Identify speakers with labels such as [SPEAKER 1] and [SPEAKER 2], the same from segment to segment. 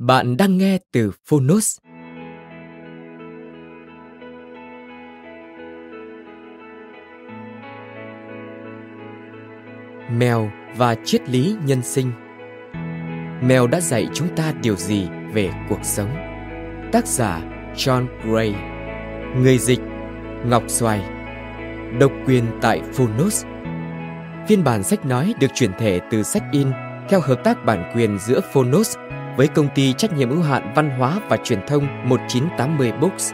[SPEAKER 1] Bạn đang nghe từ Phonos. Mèo và triết lý nhân sinh Mèo đã dạy chúng ta điều gì về cuộc sống? Tác giả John Gray Người dịch Ngọc Xoài Độc quyền tại Phonos Phiên bản sách nói được chuyển thể từ sách in theo hợp tác bản quyền giữa Phonos với công ty trách nhiệm hữu hạn văn hóa và truyền thông 1980 Books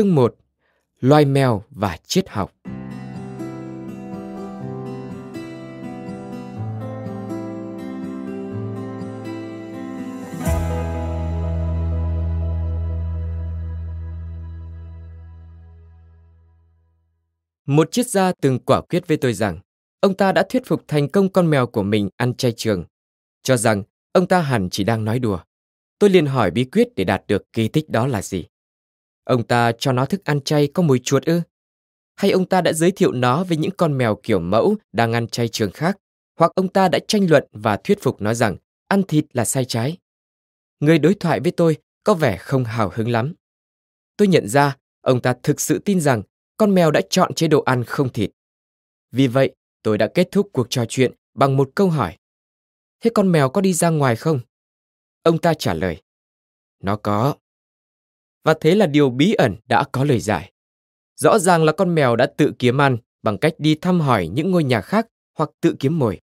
[SPEAKER 1] Chương 1 Loài mèo và triết học Một triết gia từng quả quyết với tôi rằng ông ta đã thuyết phục thành công con mèo của mình ăn chay trường, cho rằng ông ta hẳn chỉ đang nói đùa. Tôi liền hỏi bí quyết để đạt được kỳ tích đó là gì. Ông ta cho nó thức ăn chay có mùi chuột ư? Hay ông ta đã giới thiệu nó với những con mèo kiểu mẫu đang ăn chay trường khác? Hoặc ông ta đã tranh luận và thuyết phục nó rằng ăn thịt là sai trái? Người đối thoại với tôi có vẻ không hào hứng lắm. Tôi nhận ra ông ta thực sự tin rằng con mèo đã chọn chế độ ăn không thịt. Vì vậy, tôi đã kết thúc cuộc trò chuyện bằng một câu hỏi. Thế con mèo có đi ra ngoài không? Ông ta trả lời. Nó có, và thế là điều bí ẩn đã có lời giải. Rõ ràng là con mèo đã tự kiếm ăn bằng cách đi thăm hỏi những ngôi nhà khác hoặc tự kiếm mồi.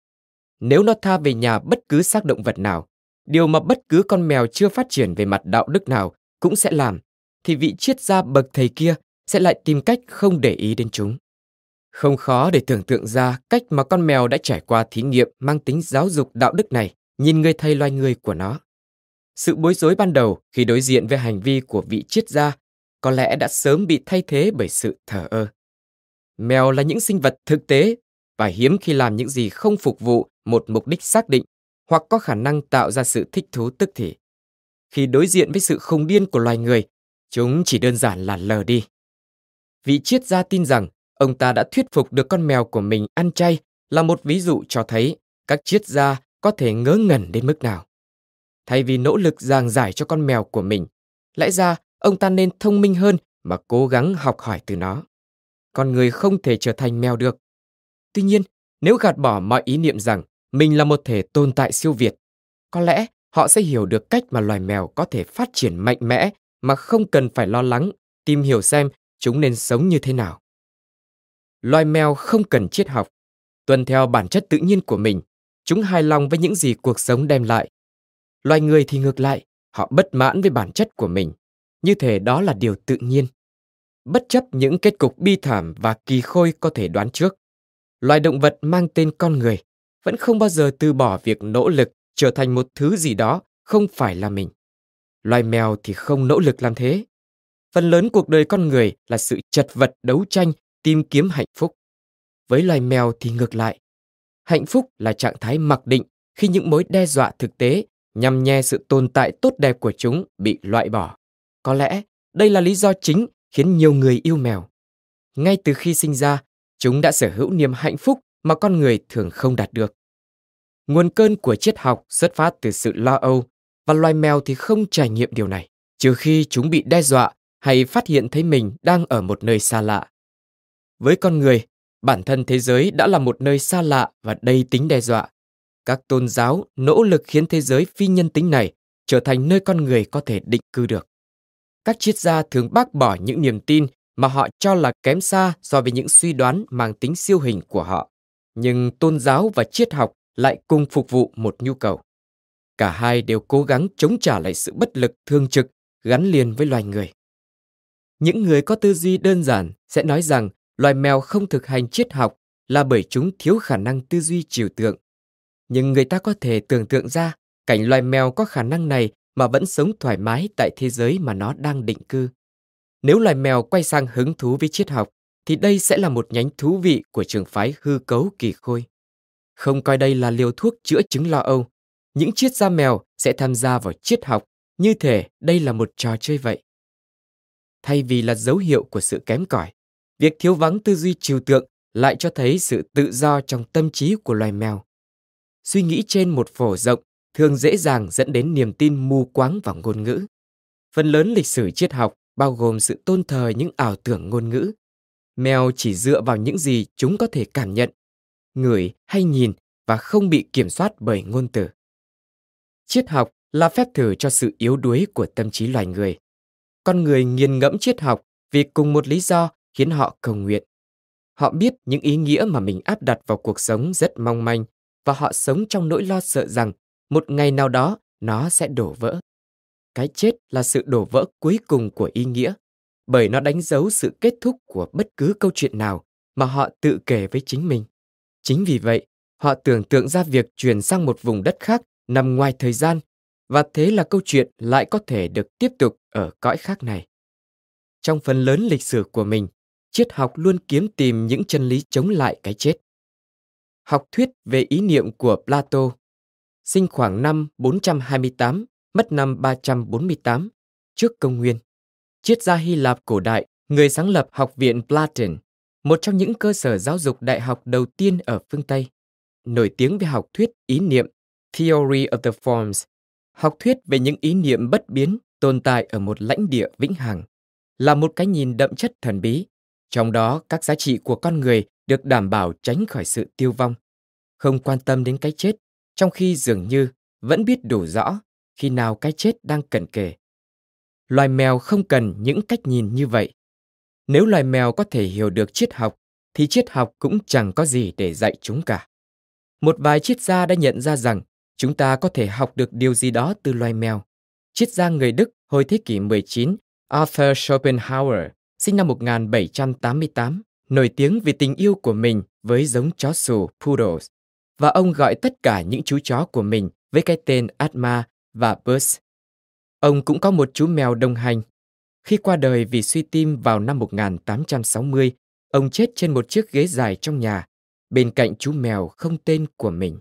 [SPEAKER 1] Nếu nó tha về nhà bất cứ xác động vật nào, điều mà bất cứ con mèo chưa phát triển về mặt đạo đức nào cũng sẽ làm, thì vị triết gia bậc thầy kia sẽ lại tìm cách không để ý đến chúng. Không khó để tưởng tượng ra cách mà con mèo đã trải qua thí nghiệm mang tính giáo dục đạo đức này, nhìn người thầy loài người của nó. Sự bối rối ban đầu khi đối diện với hành vi của vị triết gia có lẽ đã sớm bị thay thế bởi sự thờ ơ. Mèo là những sinh vật thực tế và hiếm khi làm những gì không phục vụ một mục đích xác định hoặc có khả năng tạo ra sự thích thú tức thì. Khi đối diện với sự không điên của loài người, chúng chỉ đơn giản là lờ đi. Vị triết gia tin rằng ông ta đã thuyết phục được con mèo của mình ăn chay là một ví dụ cho thấy các triết gia có thể ngớ ngẩn đến mức nào. Thay vì nỗ lực giảng giải cho con mèo của mình, lẽ ra ông ta nên thông minh hơn mà cố gắng học hỏi từ nó. Con người không thể trở thành mèo được. Tuy nhiên, nếu gạt bỏ mọi ý niệm rằng mình là một thể tồn tại siêu việt, có lẽ họ sẽ hiểu được cách mà loài mèo có thể phát triển mạnh mẽ mà không cần phải lo lắng, tìm hiểu xem chúng nên sống như thế nào. Loài mèo không cần triết học, tuân theo bản chất tự nhiên của mình, chúng hài lòng với những gì cuộc sống đem lại Loài người thì ngược lại, họ bất mãn với bản chất của mình. Như thể đó là điều tự nhiên. Bất chấp những kết cục bi thảm và kỳ khôi có thể đoán trước, loài động vật mang tên con người vẫn không bao giờ từ bỏ việc nỗ lực trở thành một thứ gì đó không phải là mình. Loài mèo thì không nỗ lực làm thế. Phần lớn cuộc đời con người là sự chật vật đấu tranh tìm kiếm hạnh phúc. Với loài mèo thì ngược lại. Hạnh phúc là trạng thái mặc định khi những mối đe dọa thực tế nhằm nhe sự tồn tại tốt đẹp của chúng bị loại bỏ. Có lẽ đây là lý do chính khiến nhiều người yêu mèo. Ngay từ khi sinh ra, chúng đã sở hữu niềm hạnh phúc mà con người thường không đạt được. Nguồn cơn của triết học xuất phát từ sự lo âu và loài mèo thì không trải nghiệm điều này, trừ khi chúng bị đe dọa hay phát hiện thấy mình đang ở một nơi xa lạ. Với con người, bản thân thế giới đã là một nơi xa lạ và đầy tính đe dọa các tôn giáo nỗ lực khiến thế giới phi nhân tính này trở thành nơi con người có thể định cư được. Các triết gia thường bác bỏ những niềm tin mà họ cho là kém xa so với những suy đoán mang tính siêu hình của họ. Nhưng tôn giáo và triết học lại cùng phục vụ một nhu cầu. Cả hai đều cố gắng chống trả lại sự bất lực thương trực gắn liền với loài người. Những người có tư duy đơn giản sẽ nói rằng loài mèo không thực hành triết học là bởi chúng thiếu khả năng tư duy trừu tượng nhưng người ta có thể tưởng tượng ra cảnh loài mèo có khả năng này mà vẫn sống thoải mái tại thế giới mà nó đang định cư. Nếu loài mèo quay sang hứng thú với triết học, thì đây sẽ là một nhánh thú vị của trường phái hư cấu kỳ khôi. Không coi đây là liều thuốc chữa chứng lo âu, những triết gia mèo sẽ tham gia vào triết học như thể đây là một trò chơi vậy. Thay vì là dấu hiệu của sự kém cỏi, việc thiếu vắng tư duy trừu tượng lại cho thấy sự tự do trong tâm trí của loài mèo suy nghĩ trên một phổ rộng thường dễ dàng dẫn đến niềm tin mù quáng vào ngôn ngữ. Phần lớn lịch sử triết học bao gồm sự tôn thờ những ảo tưởng ngôn ngữ. Mèo chỉ dựa vào những gì chúng có thể cảm nhận, ngửi hay nhìn và không bị kiểm soát bởi ngôn từ. Triết học là phép thử cho sự yếu đuối của tâm trí loài người. Con người nghiền ngẫm triết học vì cùng một lý do khiến họ cầu nguyện. Họ biết những ý nghĩa mà mình áp đặt vào cuộc sống rất mong manh và họ sống trong nỗi lo sợ rằng một ngày nào đó nó sẽ đổ vỡ. Cái chết là sự đổ vỡ cuối cùng của ý nghĩa, bởi nó đánh dấu sự kết thúc của bất cứ câu chuyện nào mà họ tự kể với chính mình. Chính vì vậy, họ tưởng tượng ra việc chuyển sang một vùng đất khác nằm ngoài thời gian và thế là câu chuyện lại có thể được tiếp tục ở cõi khác này. Trong phần lớn lịch sử của mình, triết học luôn kiếm tìm những chân lý chống lại cái chết. Học thuyết về ý niệm của Plato sinh khoảng năm 428, mất năm 348, trước công nguyên. Triết gia Hy Lạp cổ đại, người sáng lập Học viện Platon, một trong những cơ sở giáo dục đại học đầu tiên ở phương Tây. Nổi tiếng về học thuyết ý niệm, Theory of the Forms, học thuyết về những ý niệm bất biến tồn tại ở một lãnh địa vĩnh hằng, là một cái nhìn đậm chất thần bí, trong đó các giá trị của con người được đảm bảo tránh khỏi sự tiêu vong, không quan tâm đến cái chết, trong khi dường như vẫn biết đủ rõ khi nào cái chết đang cận kề. Loài mèo không cần những cách nhìn như vậy. Nếu loài mèo có thể hiểu được triết học, thì triết học cũng chẳng có gì để dạy chúng cả. Một vài triết gia đã nhận ra rằng chúng ta có thể học được điều gì đó từ loài mèo. Triết gia người Đức hồi thế kỷ 19 Arthur Schopenhauer, sinh năm 1788, nổi tiếng vì tình yêu của mình với giống chó sù Poodles, và ông gọi tất cả những chú chó của mình với cái tên Atma và Buzz. Ông cũng có một chú mèo đồng hành. Khi qua đời vì suy tim vào năm 1860, ông chết trên một chiếc ghế dài trong nhà, bên cạnh chú mèo không tên của mình.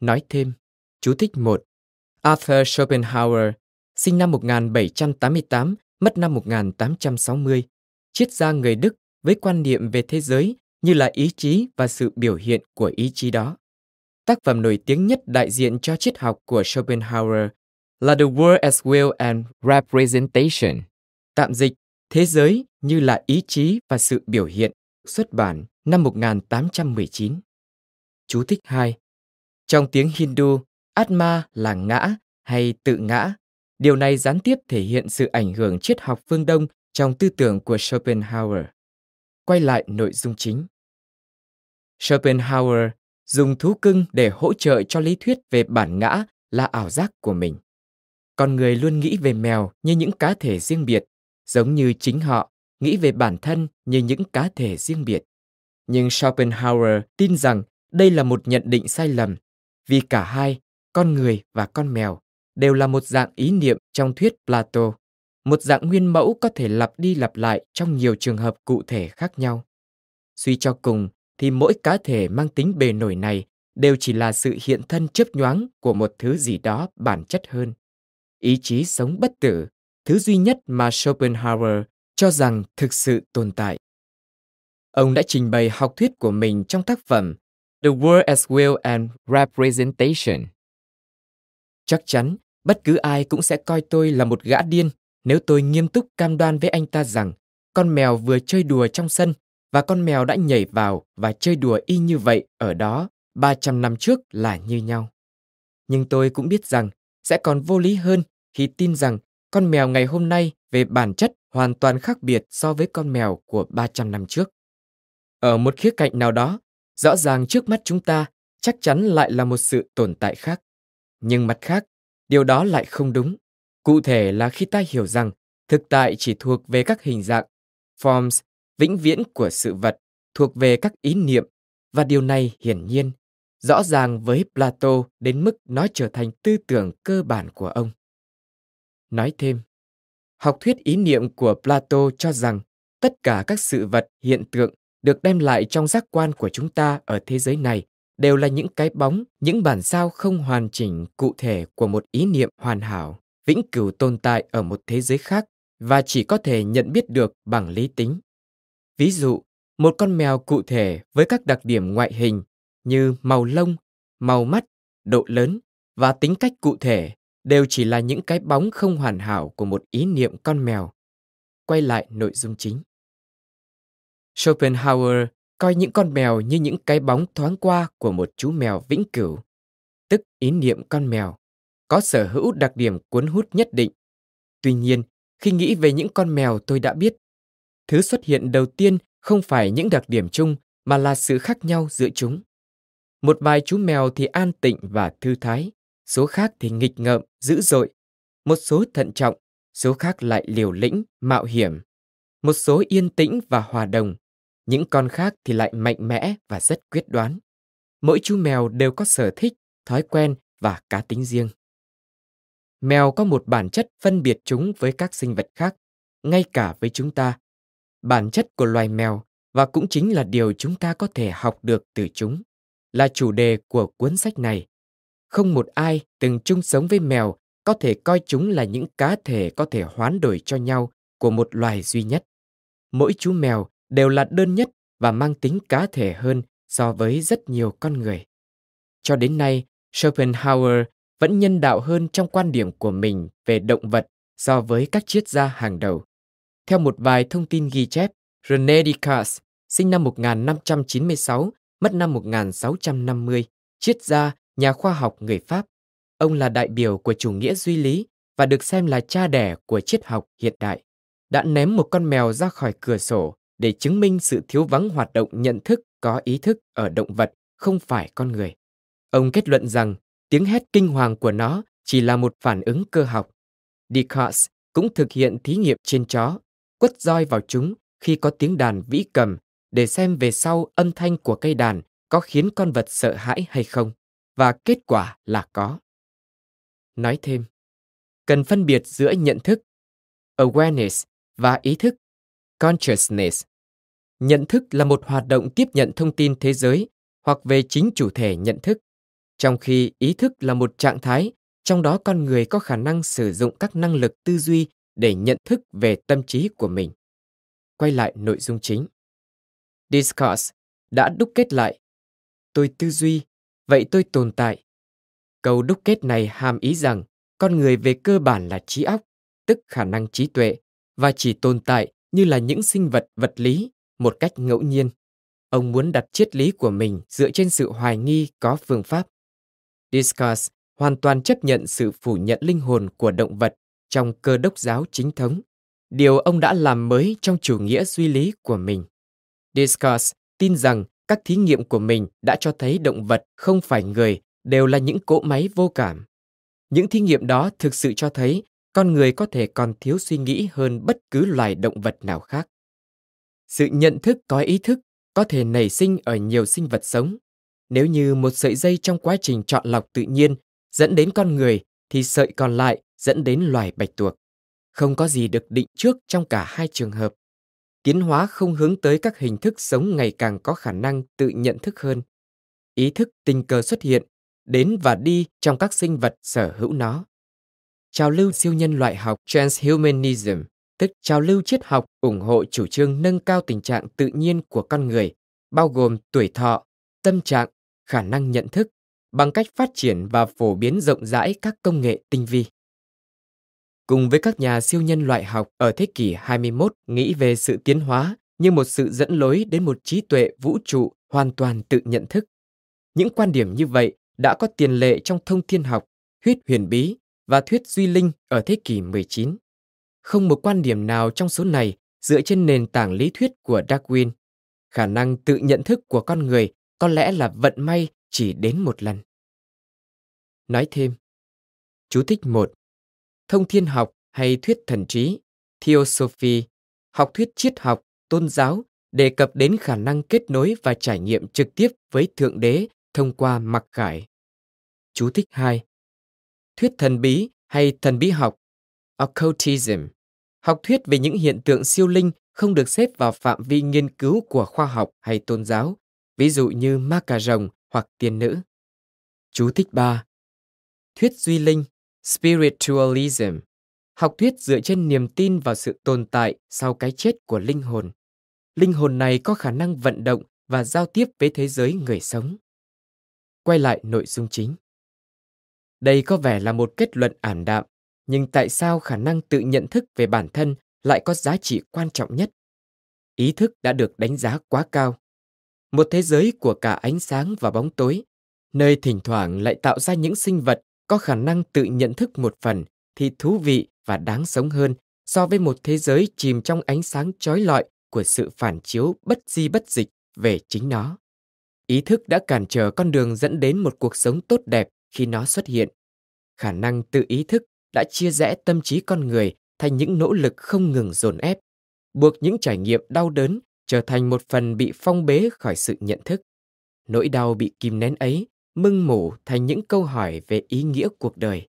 [SPEAKER 1] Nói thêm, chú thích một Arthur Schopenhauer, sinh năm 1788, mất năm 1860, triết gia người Đức với quan niệm về thế giới như là ý chí và sự biểu hiện của ý chí đó. Tác phẩm nổi tiếng nhất đại diện cho triết học của Schopenhauer là The World as Will and Representation, tạm dịch Thế giới như là ý chí và sự biểu hiện, xuất bản năm 1819. Chú thích 2. Trong tiếng Hindu, Atma là ngã hay tự ngã. Điều này gián tiếp thể hiện sự ảnh hưởng triết học phương Đông trong tư tưởng của Schopenhauer quay lại nội dung chính. Schopenhauer dùng thú cưng để hỗ trợ cho lý thuyết về bản ngã là ảo giác của mình. Con người luôn nghĩ về mèo như những cá thể riêng biệt, giống như chính họ nghĩ về bản thân như những cá thể riêng biệt. Nhưng Schopenhauer tin rằng đây là một nhận định sai lầm, vì cả hai, con người và con mèo, đều là một dạng ý niệm trong thuyết Plato một dạng nguyên mẫu có thể lặp đi lặp lại trong nhiều trường hợp cụ thể khác nhau. Suy cho cùng thì mỗi cá thể mang tính bề nổi này đều chỉ là sự hiện thân chớp nhoáng của một thứ gì đó bản chất hơn. Ý chí sống bất tử, thứ duy nhất mà Schopenhauer cho rằng thực sự tồn tại. Ông đã trình bày học thuyết của mình trong tác phẩm The World as Will and Representation. Chắc chắn, bất cứ ai cũng sẽ coi tôi là một gã điên nếu tôi nghiêm túc cam đoan với anh ta rằng con mèo vừa chơi đùa trong sân và con mèo đã nhảy vào và chơi đùa y như vậy ở đó 300 năm trước là như nhau. Nhưng tôi cũng biết rằng sẽ còn vô lý hơn khi tin rằng con mèo ngày hôm nay về bản chất hoàn toàn khác biệt so với con mèo của 300 năm trước. Ở một khía cạnh nào đó, rõ ràng trước mắt chúng ta chắc chắn lại là một sự tồn tại khác. Nhưng mặt khác, điều đó lại không đúng. Cụ thể là khi ta hiểu rằng thực tại chỉ thuộc về các hình dạng, forms, vĩnh viễn của sự vật, thuộc về các ý niệm, và điều này hiển nhiên, rõ ràng với Plato đến mức nó trở thành tư tưởng cơ bản của ông. Nói thêm, học thuyết ý niệm của Plato cho rằng tất cả các sự vật, hiện tượng được đem lại trong giác quan của chúng ta ở thế giới này đều là những cái bóng, những bản sao không hoàn chỉnh cụ thể của một ý niệm hoàn hảo vĩnh cửu tồn tại ở một thế giới khác và chỉ có thể nhận biết được bằng lý tính. Ví dụ, một con mèo cụ thể với các đặc điểm ngoại hình như màu lông, màu mắt, độ lớn và tính cách cụ thể đều chỉ là những cái bóng không hoàn hảo của một ý niệm con mèo. Quay lại nội dung chính. Schopenhauer coi những con mèo như những cái bóng thoáng qua của một chú mèo vĩnh cửu, tức ý niệm con mèo có sở hữu đặc điểm cuốn hút nhất định. Tuy nhiên, khi nghĩ về những con mèo tôi đã biết, thứ xuất hiện đầu tiên không phải những đặc điểm chung mà là sự khác nhau giữa chúng. Một vài chú mèo thì an tịnh và thư thái, số khác thì nghịch ngợm, dữ dội, một số thận trọng, số khác lại liều lĩnh, mạo hiểm, một số yên tĩnh và hòa đồng, những con khác thì lại mạnh mẽ và rất quyết đoán. Mỗi chú mèo đều có sở thích, thói quen và cá tính riêng mèo có một bản chất phân biệt chúng với các sinh vật khác, ngay cả với chúng ta. Bản chất của loài mèo và cũng chính là điều chúng ta có thể học được từ chúng, là chủ đề của cuốn sách này. Không một ai từng chung sống với mèo có thể coi chúng là những cá thể có thể hoán đổi cho nhau của một loài duy nhất. Mỗi chú mèo đều là đơn nhất và mang tính cá thể hơn so với rất nhiều con người. Cho đến nay, Schopenhauer vẫn nhân đạo hơn trong quan điểm của mình về động vật so với các triết gia hàng đầu. Theo một vài thông tin ghi chép, René Descartes, sinh năm 1596, mất năm 1650, triết gia, nhà khoa học người Pháp. Ông là đại biểu của chủ nghĩa duy lý và được xem là cha đẻ của triết học hiện đại. Đã ném một con mèo ra khỏi cửa sổ để chứng minh sự thiếu vắng hoạt động nhận thức có ý thức ở động vật, không phải con người. Ông kết luận rằng tiếng hét kinh hoàng của nó chỉ là một phản ứng cơ học. Descartes cũng thực hiện thí nghiệm trên chó, quất roi vào chúng khi có tiếng đàn vĩ cầm để xem về sau âm thanh của cây đàn có khiến con vật sợ hãi hay không, và kết quả là có. Nói thêm, cần phân biệt giữa nhận thức, awareness và ý thức, consciousness. Nhận thức là một hoạt động tiếp nhận thông tin thế giới hoặc về chính chủ thể nhận thức. Trong khi ý thức là một trạng thái, trong đó con người có khả năng sử dụng các năng lực tư duy để nhận thức về tâm trí của mình. Quay lại nội dung chính. Discourse đã đúc kết lại. Tôi tư duy, vậy tôi tồn tại. Câu đúc kết này hàm ý rằng con người về cơ bản là trí óc, tức khả năng trí tuệ, và chỉ tồn tại như là những sinh vật vật lý một cách ngẫu nhiên. Ông muốn đặt triết lý của mình dựa trên sự hoài nghi có phương pháp. Discourse hoàn toàn chấp nhận sự phủ nhận linh hồn của động vật trong cơ đốc giáo chính thống, điều ông đã làm mới trong chủ nghĩa duy lý của mình. Discourse tin rằng các thí nghiệm của mình đã cho thấy động vật không phải người đều là những cỗ máy vô cảm. Những thí nghiệm đó thực sự cho thấy con người có thể còn thiếu suy nghĩ hơn bất cứ loài động vật nào khác. Sự nhận thức có ý thức có thể nảy sinh ở nhiều sinh vật sống, nếu như một sợi dây trong quá trình chọn lọc tự nhiên dẫn đến con người thì sợi còn lại dẫn đến loài bạch tuộc. Không có gì được định trước trong cả hai trường hợp. Tiến hóa không hướng tới các hình thức sống ngày càng có khả năng tự nhận thức hơn. Ý thức tình cờ xuất hiện, đến và đi trong các sinh vật sở hữu nó. Trào lưu siêu nhân loại học Transhumanism, tức trào lưu triết học ủng hộ chủ trương nâng cao tình trạng tự nhiên của con người, bao gồm tuổi thọ, tâm trạng, khả năng nhận thức bằng cách phát triển và phổ biến rộng rãi các công nghệ tinh vi. Cùng với các nhà siêu nhân loại học ở thế kỷ 21 nghĩ về sự tiến hóa như một sự dẫn lối đến một trí tuệ vũ trụ hoàn toàn tự nhận thức. Những quan điểm như vậy đã có tiền lệ trong thông thiên học, thuyết huyền bí và thuyết duy linh ở thế kỷ 19. Không một quan điểm nào trong số này dựa trên nền tảng lý thuyết của Darwin. Khả năng tự nhận thức của con người có lẽ là vận may chỉ đến một lần. Nói thêm, chú thích một Thông thiên học hay thuyết thần trí, theosophy, học thuyết triết học, tôn giáo đề cập đến khả năng kết nối và trải nghiệm trực tiếp với Thượng Đế thông qua mặc khải. Chú thích hai, Thuyết thần bí hay thần bí học, occultism, học thuyết về những hiện tượng siêu linh không được xếp vào phạm vi nghiên cứu của khoa học hay tôn giáo, ví dụ như ma cà rồng hoặc tiên nữ. Chú thích 3. Thuyết duy linh, spiritualism, học thuyết dựa trên niềm tin vào sự tồn tại sau cái chết của linh hồn. Linh hồn này có khả năng vận động và giao tiếp với thế giới người sống. Quay lại nội dung chính. Đây có vẻ là một kết luận ảm đạm, nhưng tại sao khả năng tự nhận thức về bản thân lại có giá trị quan trọng nhất? Ý thức đã được đánh giá quá cao một thế giới của cả ánh sáng và bóng tối, nơi thỉnh thoảng lại tạo ra những sinh vật có khả năng tự nhận thức một phần thì thú vị và đáng sống hơn so với một thế giới chìm trong ánh sáng chói lọi của sự phản chiếu bất di bất dịch về chính nó. Ý thức đã cản trở con đường dẫn đến một cuộc sống tốt đẹp khi nó xuất hiện. Khả năng tự ý thức đã chia rẽ tâm trí con người thành những nỗ lực không ngừng dồn ép, buộc những trải nghiệm đau đớn trở thành một phần bị phong bế khỏi sự nhận thức. Nỗi đau bị kìm nén ấy mưng mủ thành những câu hỏi về ý nghĩa cuộc đời.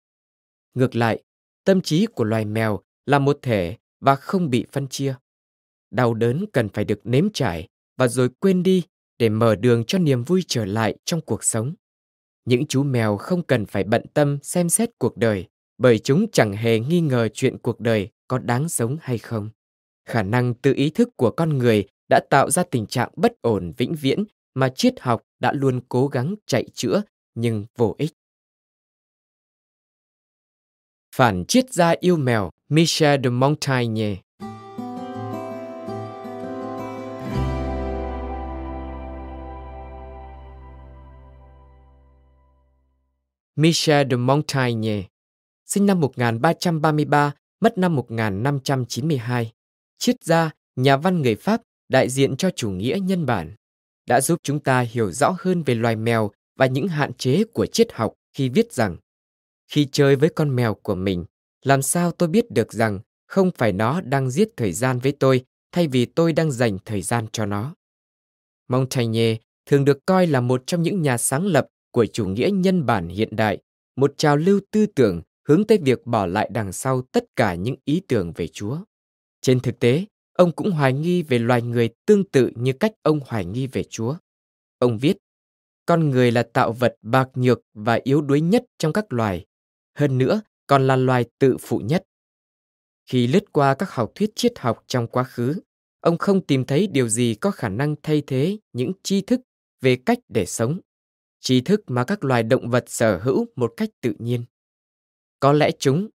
[SPEAKER 1] Ngược lại, tâm trí của loài mèo là một thể và không bị phân chia. Đau đớn cần phải được nếm trải và rồi quên đi để mở đường cho niềm vui trở lại trong cuộc sống. Những chú mèo không cần phải bận tâm xem xét cuộc đời bởi chúng chẳng hề nghi ngờ chuyện cuộc đời có đáng sống hay không. Khả năng tự ý thức của con người đã tạo ra tình trạng bất ổn vĩnh viễn mà triết học đã luôn cố gắng chạy chữa nhưng vô ích. Phản triết gia yêu mèo Michel de Montaigne Michel de Montaigne, sinh năm 1333, mất năm 1592, triết gia, nhà văn người Pháp đại diện cho chủ nghĩa nhân bản, đã giúp chúng ta hiểu rõ hơn về loài mèo và những hạn chế của triết học khi viết rằng khi chơi với con mèo của mình, làm sao tôi biết được rằng không phải nó đang giết thời gian với tôi thay vì tôi đang dành thời gian cho nó. Montaigne thường được coi là một trong những nhà sáng lập của chủ nghĩa nhân bản hiện đại, một trào lưu tư tưởng hướng tới việc bỏ lại đằng sau tất cả những ý tưởng về Chúa. Trên thực tế, Ông cũng hoài nghi về loài người tương tự như cách ông hoài nghi về Chúa. Ông viết, con người là tạo vật bạc nhược và yếu đuối nhất trong các loài, hơn nữa còn là loài tự phụ nhất. Khi lướt qua các học thuyết triết học trong quá khứ, ông không tìm thấy điều gì có khả năng thay thế những tri thức về cách để sống, tri thức mà các loài động vật sở hữu một cách tự nhiên. Có lẽ chúng,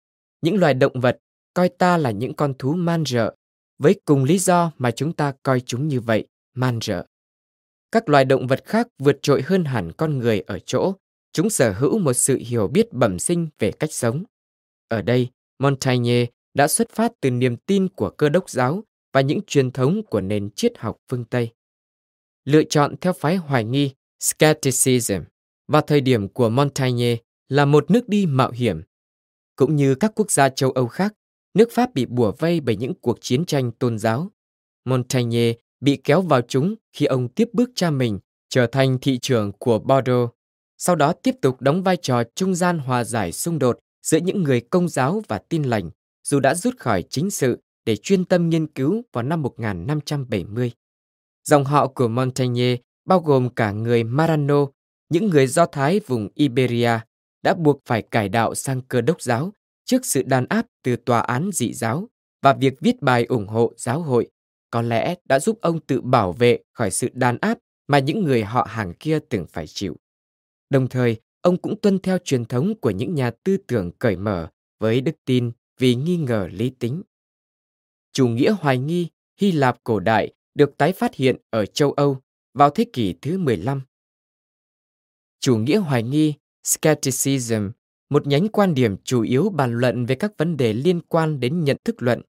[SPEAKER 1] những loài động vật, coi ta là những con thú man rợ, với cùng lý do mà chúng ta coi chúng như vậy, man rợ. Các loài động vật khác vượt trội hơn hẳn con người ở chỗ, chúng sở hữu một sự hiểu biết bẩm sinh về cách sống. Ở đây, Montaigne đã xuất phát từ niềm tin của cơ đốc giáo và những truyền thống của nền triết học phương Tây. Lựa chọn theo phái hoài nghi Skepticism và thời điểm của Montaigne là một nước đi mạo hiểm. Cũng như các quốc gia châu Âu khác, nước Pháp bị bủa vây bởi những cuộc chiến tranh tôn giáo. Montaigne bị kéo vào chúng khi ông tiếp bước cha mình trở thành thị trưởng của Bordeaux, sau đó tiếp tục đóng vai trò trung gian hòa giải xung đột giữa những người công giáo và tin lành, dù đã rút khỏi chính sự để chuyên tâm nghiên cứu vào năm 1570. Dòng họ của Montaigne bao gồm cả người Marano, những người Do Thái vùng Iberia, đã buộc phải cải đạo sang cơ đốc giáo trước sự đàn áp từ tòa án dị giáo và việc viết bài ủng hộ giáo hội có lẽ đã giúp ông tự bảo vệ khỏi sự đàn áp mà những người họ hàng kia từng phải chịu. Đồng thời, ông cũng tuân theo truyền thống của những nhà tư tưởng cởi mở với đức tin vì nghi ngờ lý tính. Chủ nghĩa hoài nghi Hy Lạp cổ đại được tái phát hiện ở châu Âu vào thế kỷ thứ 15. Chủ nghĩa hoài nghi Skepticism một nhánh quan điểm chủ yếu bàn luận về các vấn đề liên quan đến nhận thức luận.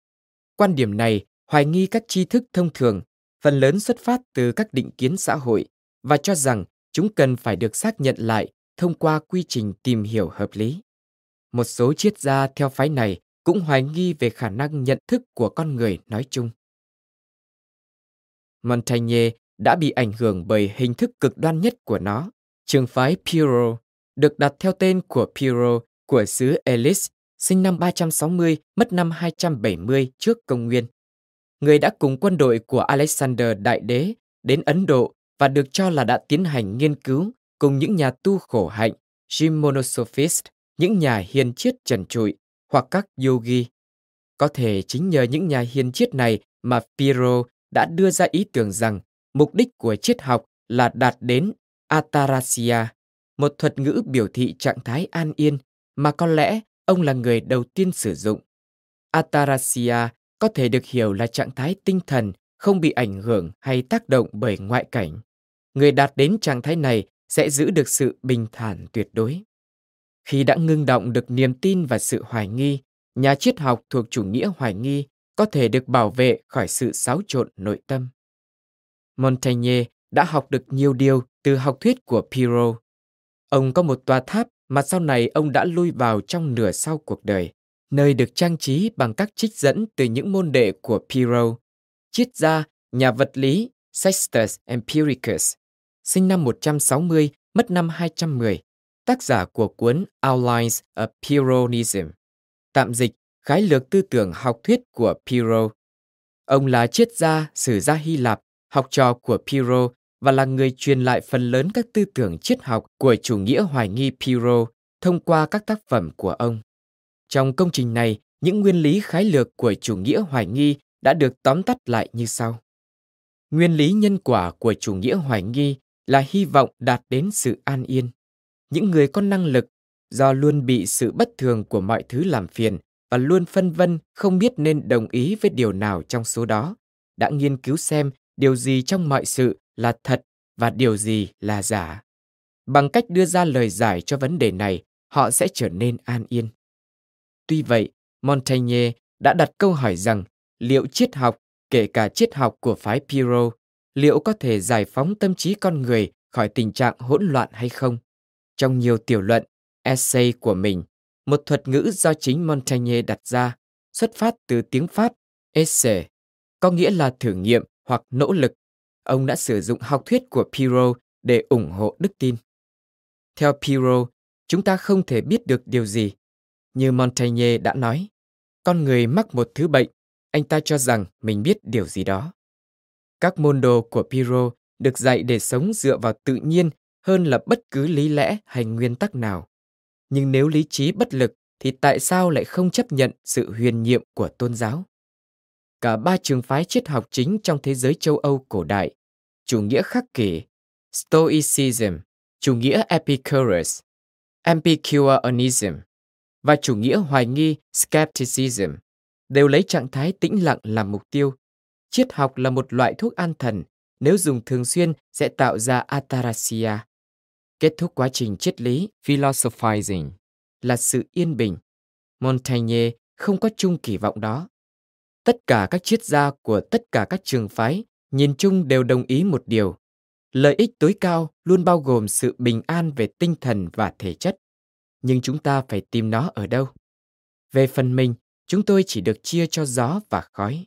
[SPEAKER 1] Quan điểm này hoài nghi các tri thức thông thường, phần lớn xuất phát từ các định kiến xã hội và cho rằng chúng cần phải được xác nhận lại thông qua quy trình tìm hiểu hợp lý. Một số triết gia theo phái này cũng hoài nghi về khả năng nhận thức của con người nói chung. Montaigne đã bị ảnh hưởng bởi hình thức cực đoan nhất của nó, trường phái Puro được đặt theo tên của Piro, của xứ Elis, sinh năm 360, mất năm 270 trước công nguyên. Người đã cùng quân đội của Alexander Đại Đế đến Ấn Độ và được cho là đã tiến hành nghiên cứu cùng những nhà tu khổ hạnh, Shimonosophist, những nhà hiền triết trần trụi hoặc các yogi. Có thể chính nhờ những nhà hiền triết này mà Piro đã đưa ra ý tưởng rằng mục đích của triết học là đạt đến Atarasia, một thuật ngữ biểu thị trạng thái an yên mà có lẽ ông là người đầu tiên sử dụng. Atarasia có thể được hiểu là trạng thái tinh thần không bị ảnh hưởng hay tác động bởi ngoại cảnh. Người đạt đến trạng thái này sẽ giữ được sự bình thản tuyệt đối. Khi đã ngưng động được niềm tin và sự hoài nghi, nhà triết học thuộc chủ nghĩa hoài nghi có thể được bảo vệ khỏi sự xáo trộn nội tâm. Montaigne đã học được nhiều điều từ học thuyết của Piro. Ông có một tòa tháp mà sau này ông đã lui vào trong nửa sau cuộc đời, nơi được trang trí bằng các trích dẫn từ những môn đệ của Pyrrho, triết gia, nhà vật lý Sextus Empiricus, sinh năm 160, mất năm 210, tác giả của cuốn Outlines of Pyrrhonism, tạm dịch khái lược tư tưởng học thuyết của Pyrrho. Ông là triết gia, sử gia Hy Lạp, học trò của Pyrrho và là người truyền lại phần lớn các tư tưởng triết học của chủ nghĩa hoài nghi Piro thông qua các tác phẩm của ông. Trong công trình này, những nguyên lý khái lược của chủ nghĩa hoài nghi đã được tóm tắt lại như sau. Nguyên lý nhân quả của chủ nghĩa hoài nghi là hy vọng đạt đến sự an yên. Những người có năng lực do luôn bị sự bất thường của mọi thứ làm phiền và luôn phân vân không biết nên đồng ý với điều nào trong số đó, đã nghiên cứu xem điều gì trong mọi sự là thật và điều gì là giả. Bằng cách đưa ra lời giải cho vấn đề này, họ sẽ trở nên an yên. Tuy vậy, Montaigne đã đặt câu hỏi rằng liệu triết học, kể cả triết học của phái Piro, liệu có thể giải phóng tâm trí con người khỏi tình trạng hỗn loạn hay không? Trong nhiều tiểu luận, essay của mình, một thuật ngữ do chính Montaigne đặt ra, xuất phát từ tiếng Pháp essay, có nghĩa là thử nghiệm hoặc nỗ lực ông đã sử dụng học thuyết của Piro để ủng hộ đức tin. Theo Piro, chúng ta không thể biết được điều gì. Như Montaigne đã nói, con người mắc một thứ bệnh, anh ta cho rằng mình biết điều gì đó. Các môn đồ của Piro được dạy để sống dựa vào tự nhiên hơn là bất cứ lý lẽ hay nguyên tắc nào. Nhưng nếu lý trí bất lực thì tại sao lại không chấp nhận sự huyền nhiệm của tôn giáo? cả ba trường phái triết học chính trong thế giới châu Âu cổ đại, chủ nghĩa khắc kỷ, Stoicism, chủ nghĩa Epicurus, Epicureanism và chủ nghĩa hoài nghi Skepticism đều lấy trạng thái tĩnh lặng làm mục tiêu. Triết học là một loại thuốc an thần, nếu dùng thường xuyên sẽ tạo ra ataraxia. Kết thúc quá trình triết lý philosophizing là sự yên bình. Montaigne không có chung kỳ vọng đó tất cả các triết gia của tất cả các trường phái nhìn chung đều đồng ý một điều lợi ích tối cao luôn bao gồm sự bình an về tinh thần và thể chất nhưng chúng ta phải tìm nó ở đâu về phần mình chúng tôi chỉ được chia cho gió và khói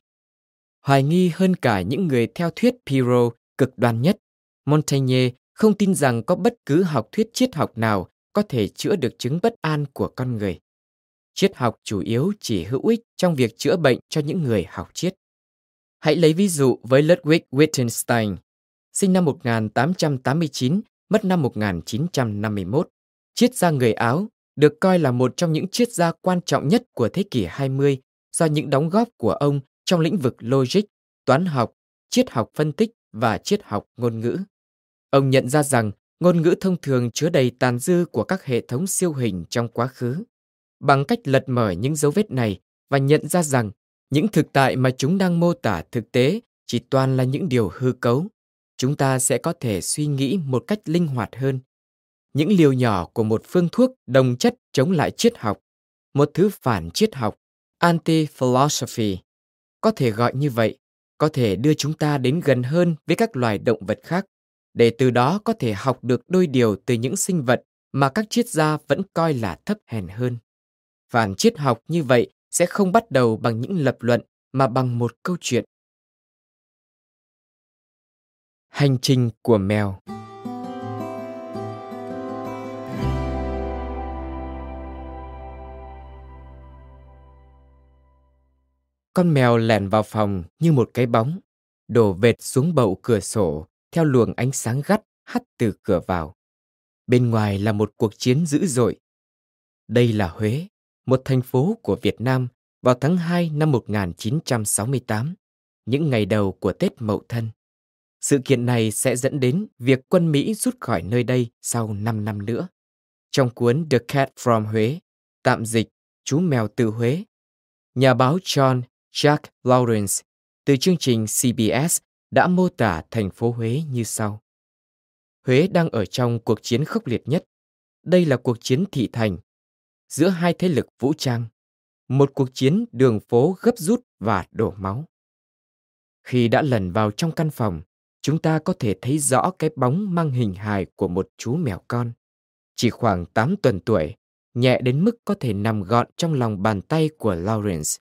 [SPEAKER 1] hoài nghi hơn cả những người theo thuyết piro cực đoan nhất montaigne không tin rằng có bất cứ học thuyết triết học nào có thể chữa được chứng bất an của con người triết học chủ yếu chỉ hữu ích trong việc chữa bệnh cho những người học triết. Hãy lấy ví dụ với Ludwig Wittgenstein, sinh năm 1889, mất năm 1951. Triết gia người Áo được coi là một trong những triết gia quan trọng nhất của thế kỷ 20 do những đóng góp của ông trong lĩnh vực logic, toán học, triết học phân tích và triết học ngôn ngữ. Ông nhận ra rằng ngôn ngữ thông thường chứa đầy tàn dư của các hệ thống siêu hình trong quá khứ bằng cách lật mở những dấu vết này và nhận ra rằng những thực tại mà chúng đang mô tả thực tế chỉ toàn là những điều hư cấu chúng ta sẽ có thể suy nghĩ một cách linh hoạt hơn những liều nhỏ của một phương thuốc đồng chất chống lại triết học một thứ phản triết học anti philosophy có thể gọi như vậy có thể đưa chúng ta đến gần hơn với các loài động vật khác để từ đó có thể học được đôi điều từ những sinh vật mà các triết gia vẫn coi là thấp hèn hơn Phản triết học như vậy sẽ không bắt đầu bằng những lập luận mà bằng một câu chuyện. Hành trình của mèo Con mèo lẻn vào phòng như một cái bóng, đổ vệt xuống bậu cửa sổ theo luồng ánh sáng gắt hắt từ cửa vào. Bên ngoài là một cuộc chiến dữ dội. Đây là Huế, một thành phố của Việt Nam vào tháng 2 năm 1968, những ngày đầu của Tết Mậu Thân. Sự kiện này sẽ dẫn đến việc quân Mỹ rút khỏi nơi đây sau 5 năm nữa. Trong cuốn The Cat from Huế, tạm dịch Chú mèo từ Huế, nhà báo John Jack Lawrence từ chương trình CBS đã mô tả thành phố Huế như sau. Huế đang ở trong cuộc chiến khốc liệt nhất. Đây là cuộc chiến thị thành, giữa hai thế lực vũ trang, một cuộc chiến đường phố gấp rút và đổ máu. Khi đã lần vào trong căn phòng, chúng ta có thể thấy rõ cái bóng mang hình hài của một chú mèo con. Chỉ khoảng 8 tuần tuổi, nhẹ đến mức có thể nằm gọn trong lòng bàn tay của Lawrence.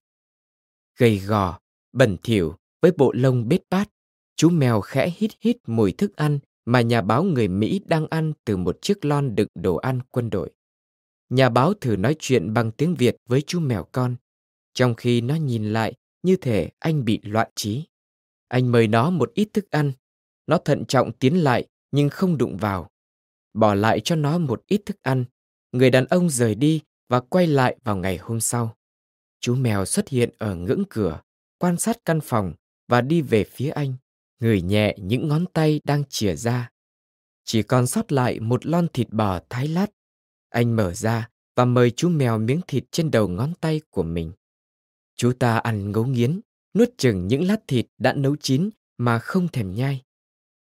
[SPEAKER 1] Gầy gò, bẩn thỉu với bộ lông bết bát, chú mèo khẽ hít hít mùi thức ăn mà nhà báo người Mỹ đang ăn từ một chiếc lon đựng đồ ăn quân đội. Nhà báo thử nói chuyện bằng tiếng Việt với chú mèo con, trong khi nó nhìn lại như thể anh bị loạn trí. Anh mời nó một ít thức ăn. Nó thận trọng tiến lại nhưng không đụng vào. Bỏ lại cho nó một ít thức ăn. Người đàn ông rời đi và quay lại vào ngày hôm sau. Chú mèo xuất hiện ở ngưỡng cửa, quan sát căn phòng và đi về phía anh, người nhẹ những ngón tay đang chìa ra. Chỉ còn sót lại một lon thịt bò thái lát anh mở ra và mời chú mèo miếng thịt trên đầu ngón tay của mình. Chú ta ăn ngấu nghiến, nuốt chừng những lát thịt đã nấu chín mà không thèm nhai.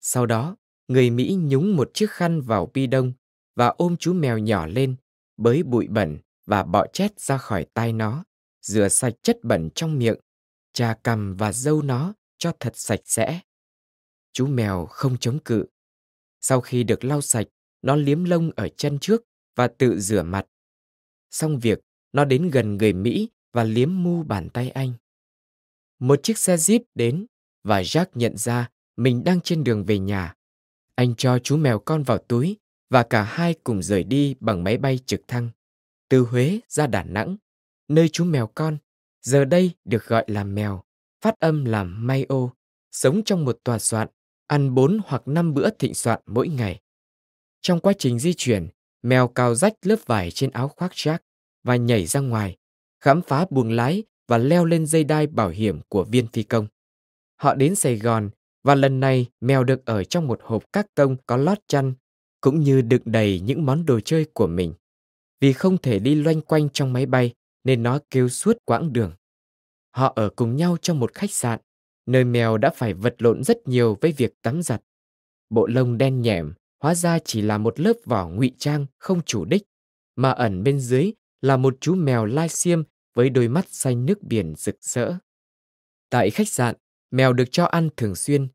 [SPEAKER 1] Sau đó, người Mỹ nhúng một chiếc khăn vào bi đông và ôm chú mèo nhỏ lên, bới bụi bẩn và bọ chét ra khỏi tai nó, rửa sạch chất bẩn trong miệng, trà cằm và dâu nó cho thật sạch sẽ. Chú mèo không chống cự. Sau khi được lau sạch, nó liếm lông ở chân trước và tự rửa mặt. Xong việc, nó đến gần người Mỹ và liếm mu bàn tay anh. Một chiếc xe Jeep đến và Jack nhận ra mình đang trên đường về nhà. Anh cho chú mèo con vào túi và cả hai cùng rời đi bằng máy bay trực thăng. Từ Huế ra Đà Nẵng, nơi chú mèo con, giờ đây được gọi là mèo, phát âm là Mayo, sống trong một tòa soạn, ăn bốn hoặc năm bữa thịnh soạn mỗi ngày. Trong quá trình di chuyển, Mèo cào rách lớp vải trên áo khoác Jack và nhảy ra ngoài, khám phá buồng lái và leo lên dây đai bảo hiểm của viên phi công. Họ đến Sài Gòn và lần này mèo được ở trong một hộp các tông có lót chăn cũng như đựng đầy những món đồ chơi của mình. Vì không thể đi loanh quanh trong máy bay nên nó kêu suốt quãng đường. Họ ở cùng nhau trong một khách sạn, nơi mèo đã phải vật lộn rất nhiều với việc tắm giặt. Bộ lông đen nhẻm hóa ra chỉ là một lớp vỏ ngụy trang không chủ đích, mà ẩn bên dưới là một chú mèo lai xiêm với đôi mắt xanh nước biển rực rỡ. Tại khách sạn, mèo được cho ăn thường xuyên,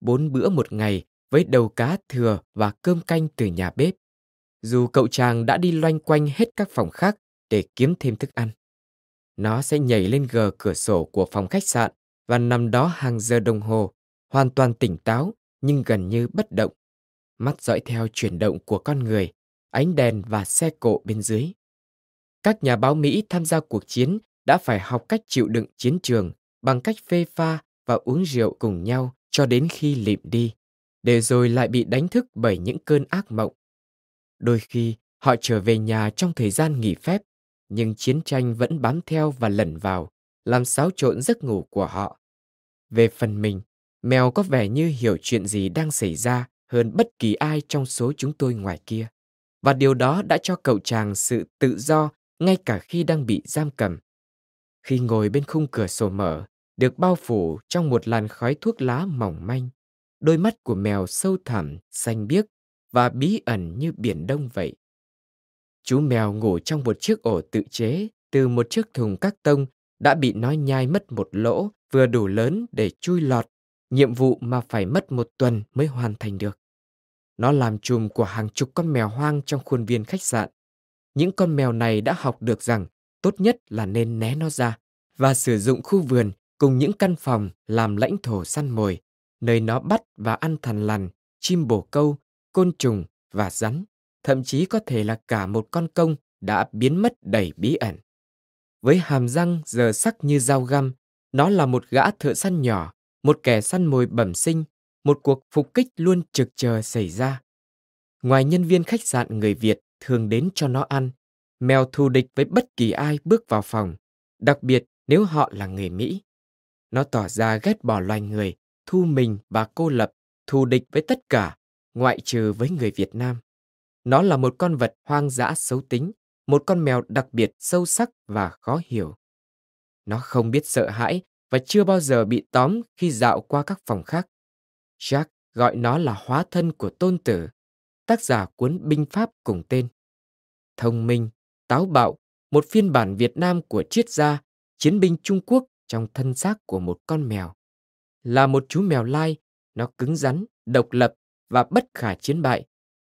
[SPEAKER 1] bốn bữa một ngày với đầu cá thừa và cơm canh từ nhà bếp. Dù cậu chàng đã đi loanh quanh hết các phòng khác để kiếm thêm thức ăn. Nó sẽ nhảy lên gờ cửa sổ của phòng khách sạn và nằm đó hàng giờ đồng hồ, hoàn toàn tỉnh táo nhưng gần như bất động mắt dõi theo chuyển động của con người, ánh đèn và xe cộ bên dưới. Các nhà báo Mỹ tham gia cuộc chiến đã phải học cách chịu đựng chiến trường bằng cách phê pha và uống rượu cùng nhau cho đến khi lịm đi, để rồi lại bị đánh thức bởi những cơn ác mộng. Đôi khi họ trở về nhà trong thời gian nghỉ phép, nhưng chiến tranh vẫn bám theo và lẩn vào, làm xáo trộn giấc ngủ của họ. Về phần mình, mèo có vẻ như hiểu chuyện gì đang xảy ra hơn bất kỳ ai trong số chúng tôi ngoài kia. Và điều đó đã cho cậu chàng sự tự do ngay cả khi đang bị giam cầm. Khi ngồi bên khung cửa sổ mở, được bao phủ trong một làn khói thuốc lá mỏng manh, đôi mắt của mèo sâu thẳm, xanh biếc và bí ẩn như biển đông vậy. Chú mèo ngủ trong một chiếc ổ tự chế từ một chiếc thùng các tông đã bị nói nhai mất một lỗ vừa đủ lớn để chui lọt nhiệm vụ mà phải mất một tuần mới hoàn thành được. Nó làm chùm của hàng chục con mèo hoang trong khuôn viên khách sạn. Những con mèo này đã học được rằng tốt nhất là nên né nó ra và sử dụng khu vườn cùng những căn phòng làm lãnh thổ săn mồi, nơi nó bắt và ăn thằn lằn, chim bổ câu, côn trùng và rắn, thậm chí có thể là cả một con công đã biến mất đầy bí ẩn. Với hàm răng giờ sắc như dao găm, nó là một gã thợ săn nhỏ một kẻ săn mồi bẩm sinh, một cuộc phục kích luôn trực chờ xảy ra. Ngoài nhân viên khách sạn người Việt thường đến cho nó ăn, mèo thù địch với bất kỳ ai bước vào phòng, đặc biệt nếu họ là người Mỹ. Nó tỏ ra ghét bỏ loài người, thu mình và cô lập, thù địch với tất cả, ngoại trừ với người Việt Nam. Nó là một con vật hoang dã xấu tính, một con mèo đặc biệt sâu sắc và khó hiểu. Nó không biết sợ hãi và chưa bao giờ bị tóm khi dạo qua các phòng khác. Jack gọi nó là hóa thân của tôn tử, tác giả cuốn binh pháp cùng tên. Thông minh, táo bạo, một phiên bản Việt Nam của triết gia, chiến binh Trung Quốc trong thân xác của một con mèo. Là một chú mèo lai, nó cứng rắn, độc lập và bất khả chiến bại,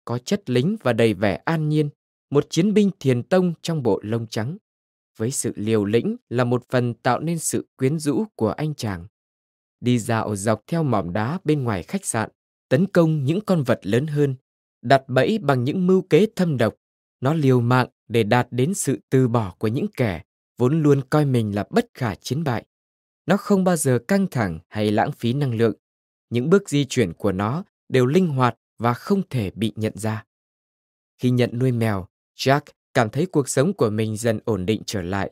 [SPEAKER 1] có chất lính và đầy vẻ an nhiên, một chiến binh thiền tông trong bộ lông trắng với sự liều lĩnh là một phần tạo nên sự quyến rũ của anh chàng. Đi dạo dọc theo mỏm đá bên ngoài khách sạn, tấn công những con vật lớn hơn, đặt bẫy bằng những mưu kế thâm độc. Nó liều mạng để đạt đến sự từ bỏ của những kẻ vốn luôn coi mình là bất khả chiến bại. Nó không bao giờ căng thẳng hay lãng phí năng lượng. Những bước di chuyển của nó đều linh hoạt và không thể bị nhận ra. Khi nhận nuôi mèo, Jack cảm thấy cuộc sống của mình dần ổn định trở lại,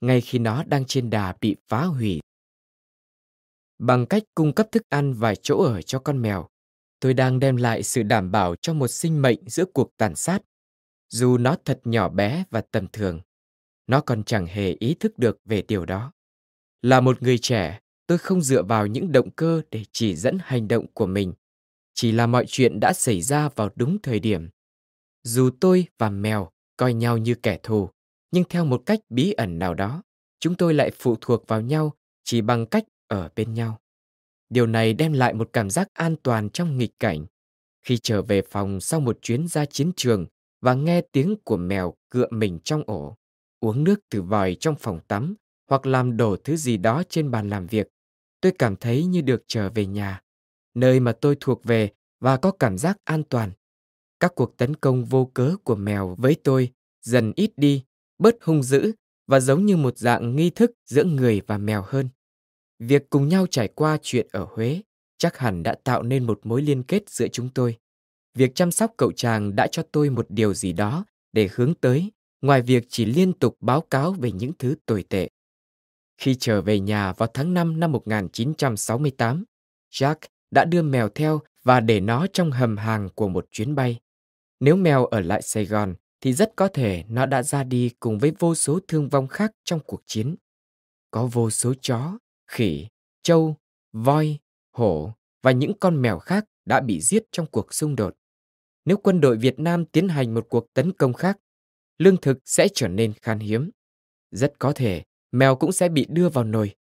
[SPEAKER 1] ngay khi nó đang trên đà bị phá hủy. Bằng cách cung cấp thức ăn và chỗ ở cho con mèo, tôi đang đem lại sự đảm bảo cho một sinh mệnh giữa cuộc tàn sát. Dù nó thật nhỏ bé và tầm thường, nó còn chẳng hề ý thức được về điều đó. Là một người trẻ, tôi không dựa vào những động cơ để chỉ dẫn hành động của mình. Chỉ là mọi chuyện đã xảy ra vào đúng thời điểm. Dù tôi và mèo coi nhau như kẻ thù, nhưng theo một cách bí ẩn nào đó, chúng tôi lại phụ thuộc vào nhau chỉ bằng cách ở bên nhau. Điều này đem lại một cảm giác an toàn trong nghịch cảnh. Khi trở về phòng sau một chuyến ra chiến trường và nghe tiếng của mèo cựa mình trong ổ, uống nước từ vòi trong phòng tắm hoặc làm đổ thứ gì đó trên bàn làm việc, tôi cảm thấy như được trở về nhà, nơi mà tôi thuộc về và có cảm giác an toàn các cuộc tấn công vô cớ của mèo với tôi dần ít đi, bớt hung dữ và giống như một dạng nghi thức giữa người và mèo hơn. Việc cùng nhau trải qua chuyện ở Huế chắc hẳn đã tạo nên một mối liên kết giữa chúng tôi. Việc chăm sóc cậu chàng đã cho tôi một điều gì đó để hướng tới, ngoài việc chỉ liên tục báo cáo về những thứ tồi tệ. Khi trở về nhà vào tháng 5 năm 1968, Jack đã đưa mèo theo và để nó trong hầm hàng của một chuyến bay. Nếu mèo ở lại Sài Gòn thì rất có thể nó đã ra đi cùng với vô số thương vong khác trong cuộc chiến. Có vô số chó, khỉ, trâu, voi, hổ và những con mèo khác đã bị giết trong cuộc xung đột. Nếu quân đội Việt Nam tiến hành một cuộc tấn công khác, lương thực sẽ trở nên khan hiếm. Rất có thể mèo cũng sẽ bị đưa vào nồi.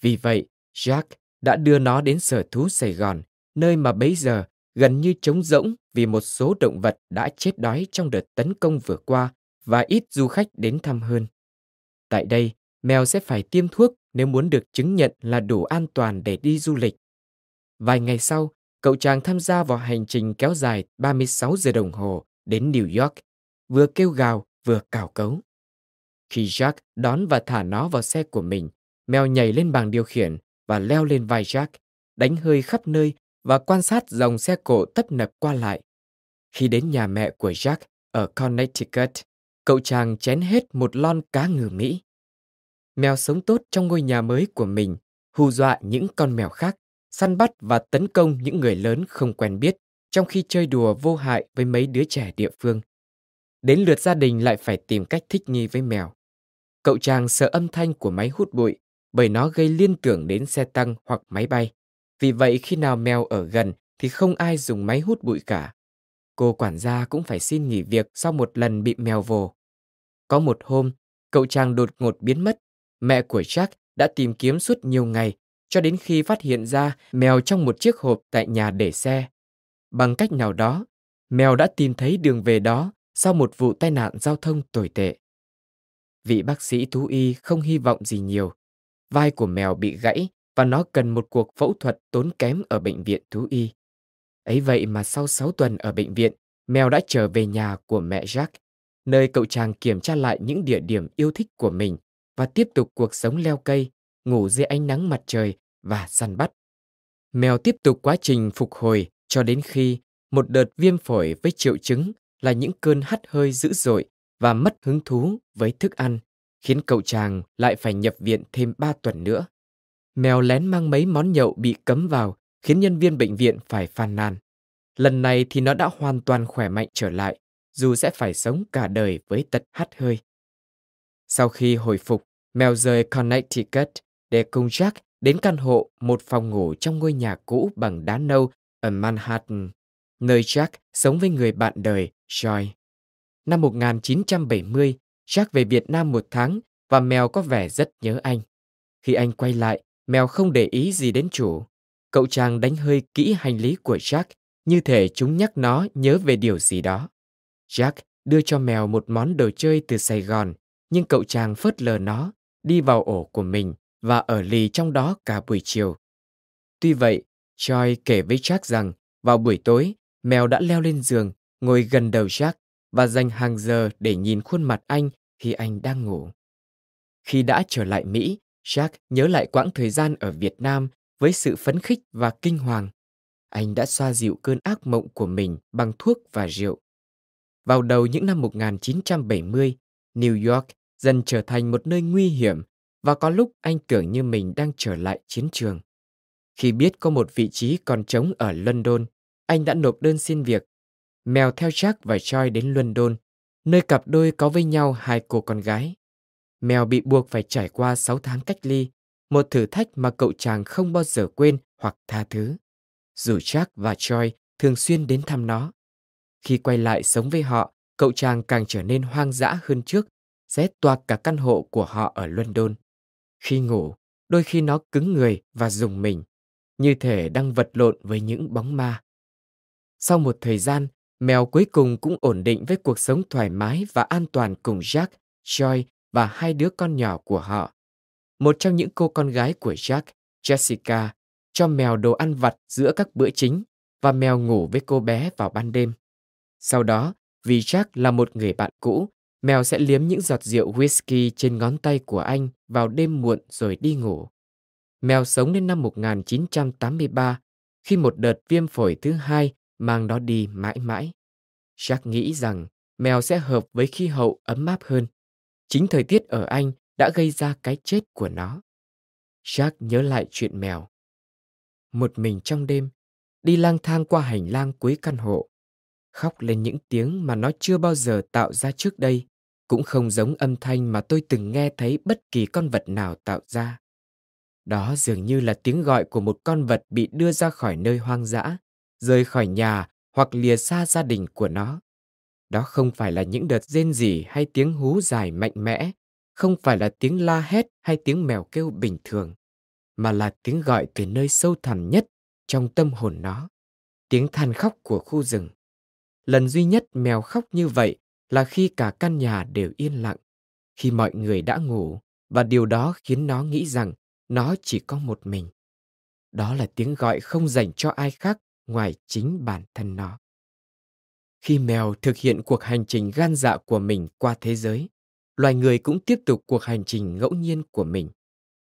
[SPEAKER 1] Vì vậy, Jack đã đưa nó đến sở thú Sài Gòn, nơi mà bấy giờ gần như trống rỗng vì một số động vật đã chết đói trong đợt tấn công vừa qua và ít du khách đến thăm hơn. Tại đây, mèo sẽ phải tiêm thuốc nếu muốn được chứng nhận là đủ an toàn để đi du lịch. Vài ngày sau, cậu chàng tham gia vào hành trình kéo dài 36 giờ đồng hồ đến New York, vừa kêu gào vừa cào cấu. Khi Jack đón và thả nó vào xe của mình, mèo nhảy lên bàn điều khiển và leo lên vai Jack, đánh hơi khắp nơi và quan sát dòng xe cộ tấp nập qua lại. Khi đến nhà mẹ của Jack ở Connecticut, cậu chàng chén hết một lon cá ngừ Mỹ. Mèo sống tốt trong ngôi nhà mới của mình, hù dọa những con mèo khác, săn bắt và tấn công những người lớn không quen biết trong khi chơi đùa vô hại với mấy đứa trẻ địa phương. Đến lượt gia đình lại phải tìm cách thích nghi với mèo. Cậu chàng sợ âm thanh của máy hút bụi bởi nó gây liên tưởng đến xe tăng hoặc máy bay. Vì vậy khi nào mèo ở gần thì không ai dùng máy hút bụi cả. Cô quản gia cũng phải xin nghỉ việc sau một lần bị mèo vồ. Có một hôm, cậu chàng đột ngột biến mất. Mẹ của Jack đã tìm kiếm suốt nhiều ngày cho đến khi phát hiện ra mèo trong một chiếc hộp tại nhà để xe. Bằng cách nào đó, mèo đã tìm thấy đường về đó sau một vụ tai nạn giao thông tồi tệ. Vị bác sĩ thú y không hy vọng gì nhiều. Vai của mèo bị gãy và nó cần một cuộc phẫu thuật tốn kém ở bệnh viện thú y. Ấy vậy mà sau 6 tuần ở bệnh viện, Mèo đã trở về nhà của mẹ Jack, nơi cậu chàng kiểm tra lại những địa điểm yêu thích của mình và tiếp tục cuộc sống leo cây, ngủ dưới ánh nắng mặt trời và săn bắt. Mèo tiếp tục quá trình phục hồi cho đến khi một đợt viêm phổi với triệu chứng là những cơn hắt hơi dữ dội và mất hứng thú với thức ăn, khiến cậu chàng lại phải nhập viện thêm 3 tuần nữa mèo lén mang mấy món nhậu bị cấm vào, khiến nhân viên bệnh viện phải phàn nàn. Lần này thì nó đã hoàn toàn khỏe mạnh trở lại, dù sẽ phải sống cả đời với tật hắt hơi. Sau khi hồi phục, mèo rời Connecticut để cùng Jack đến căn hộ một phòng ngủ trong ngôi nhà cũ bằng đá nâu ở Manhattan, nơi Jack sống với người bạn đời Joy. Năm 1970, Jack về Việt Nam một tháng và mèo có vẻ rất nhớ anh. Khi anh quay lại, mèo không để ý gì đến chủ. Cậu chàng đánh hơi kỹ hành lý của Jack, như thể chúng nhắc nó nhớ về điều gì đó. Jack đưa cho mèo một món đồ chơi từ Sài Gòn, nhưng cậu chàng phớt lờ nó, đi vào ổ của mình và ở lì trong đó cả buổi chiều. Tuy vậy, Choi kể với Jack rằng vào buổi tối, mèo đã leo lên giường, ngồi gần đầu Jack và dành hàng giờ để nhìn khuôn mặt anh khi anh đang ngủ. Khi đã trở lại Mỹ, Jack nhớ lại quãng thời gian ở Việt Nam với sự phấn khích và kinh hoàng. Anh đã xoa dịu cơn ác mộng của mình bằng thuốc và rượu. Vào đầu những năm 1970, New York dần trở thành một nơi nguy hiểm và có lúc anh tưởng như mình đang trở lại chiến trường. Khi biết có một vị trí còn trống ở London, anh đã nộp đơn xin việc. Mèo theo Jack và Choi đến London, nơi cặp đôi có với nhau hai cô con gái. Mèo bị buộc phải trải qua 6 tháng cách ly, một thử thách mà cậu chàng không bao giờ quên hoặc tha thứ. Dù Jack và Troy thường xuyên đến thăm nó. Khi quay lại sống với họ, cậu chàng càng trở nên hoang dã hơn trước, sẽ toạc cả căn hộ của họ ở London. Khi ngủ, đôi khi nó cứng người và dùng mình, như thể đang vật lộn với những bóng ma. Sau một thời gian, mèo cuối cùng cũng ổn định với cuộc sống thoải mái và an toàn cùng Jack, Joy và hai đứa con nhỏ của họ. Một trong những cô con gái của Jack, Jessica, cho mèo đồ ăn vặt giữa các bữa chính và mèo ngủ với cô bé vào ban đêm. Sau đó, vì Jack là một người bạn cũ, mèo sẽ liếm những giọt rượu whisky trên ngón tay của anh vào đêm muộn rồi đi ngủ. Mèo sống đến năm 1983, khi một đợt viêm phổi thứ hai mang nó đi mãi mãi. Jack nghĩ rằng mèo sẽ hợp với khí hậu ấm áp hơn. Chính thời tiết ở Anh đã gây ra cái chết của nó. Jack nhớ lại chuyện mèo. Một mình trong đêm, đi lang thang qua hành lang cuối căn hộ, khóc lên những tiếng mà nó chưa bao giờ tạo ra trước đây, cũng không giống âm thanh mà tôi từng nghe thấy bất kỳ con vật nào tạo ra. Đó dường như là tiếng gọi của một con vật bị đưa ra khỏi nơi hoang dã, rời khỏi nhà hoặc lìa xa gia đình của nó. Đó không phải là những đợt rên rỉ hay tiếng hú dài mạnh mẽ, không phải là tiếng la hét hay tiếng mèo kêu bình thường, mà là tiếng gọi từ nơi sâu thẳm nhất trong tâm hồn nó, tiếng than khóc của khu rừng. Lần duy nhất mèo khóc như vậy là khi cả căn nhà đều yên lặng, khi mọi người đã ngủ và điều đó khiến nó nghĩ rằng nó chỉ có một mình. Đó là tiếng gọi không dành cho ai khác ngoài chính bản thân nó. Khi mèo thực hiện cuộc hành trình gan dạ của mình qua thế giới, loài người cũng tiếp tục cuộc hành trình ngẫu nhiên của mình.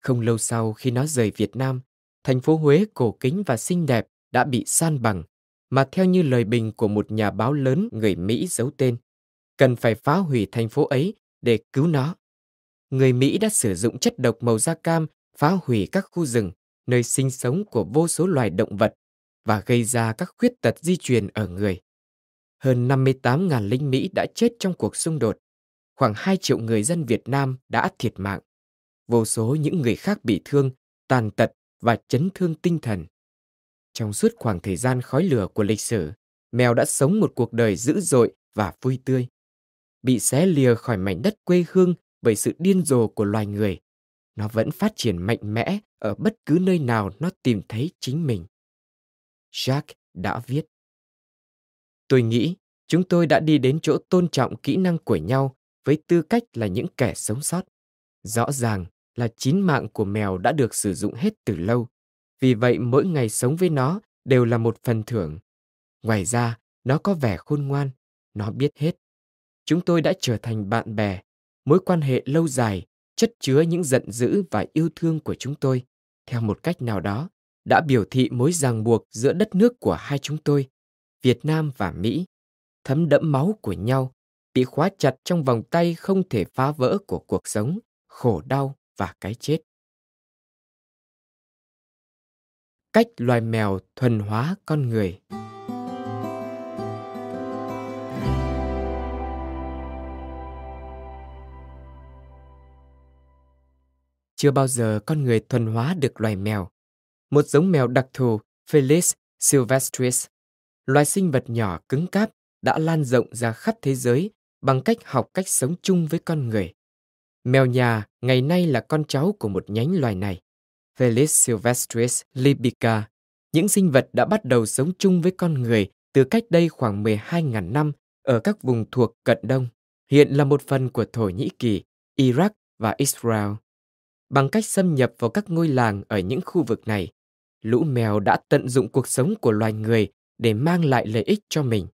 [SPEAKER 1] Không lâu sau khi nó rời Việt Nam, thành phố Huế cổ kính và xinh đẹp đã bị san bằng, mà theo như lời bình của một nhà báo lớn người Mỹ giấu tên, cần phải phá hủy thành phố ấy để cứu nó. Người Mỹ đã sử dụng chất độc màu da cam phá hủy các khu rừng, nơi sinh sống của vô số loài động vật và gây ra các khuyết tật di truyền ở người hơn 58.000 lính Mỹ đã chết trong cuộc xung đột. Khoảng 2 triệu người dân Việt Nam đã thiệt mạng. Vô số những người khác bị thương, tàn tật và chấn thương tinh thần. Trong suốt khoảng thời gian khói lửa của lịch sử, mèo đã sống một cuộc đời dữ dội và vui tươi. Bị xé lìa khỏi mảnh đất quê hương bởi sự điên rồ của loài người, nó vẫn phát triển mạnh mẽ ở bất cứ nơi nào nó tìm thấy chính mình. Jack đã viết Tôi nghĩ chúng tôi đã đi đến chỗ tôn trọng kỹ năng của nhau với tư cách là những kẻ sống sót. Rõ ràng là chín mạng của mèo đã được sử dụng hết từ lâu. Vì vậy mỗi ngày sống với nó đều là một phần thưởng. Ngoài ra, nó có vẻ khôn ngoan, nó biết hết. Chúng tôi đã trở thành bạn bè, mối quan hệ lâu dài chất chứa những giận dữ và yêu thương của chúng tôi theo một cách nào đó đã biểu thị mối ràng buộc giữa đất nước của hai chúng tôi Việt Nam và Mỹ, thấm đẫm máu của nhau, bị khóa chặt trong vòng tay không thể phá vỡ của cuộc sống, khổ đau và cái chết. Cách loài mèo thuần hóa con người Chưa bao giờ con người thuần hóa được loài mèo. Một giống mèo đặc thù, Felis sylvestris, loài sinh vật nhỏ cứng cáp đã lan rộng ra khắp thế giới bằng cách học cách sống chung với con người. Mèo nhà ngày nay là con cháu của một nhánh loài này, Felis silvestris libica. Những sinh vật đã bắt đầu sống chung với con người từ cách đây khoảng 12.000 năm ở các vùng thuộc Cận Đông, hiện là một phần của Thổ Nhĩ Kỳ, Iraq và Israel. Bằng cách xâm nhập vào các ngôi làng ở những khu vực này, lũ mèo đã tận dụng cuộc sống của loài người để mang lại lợi ích cho mình.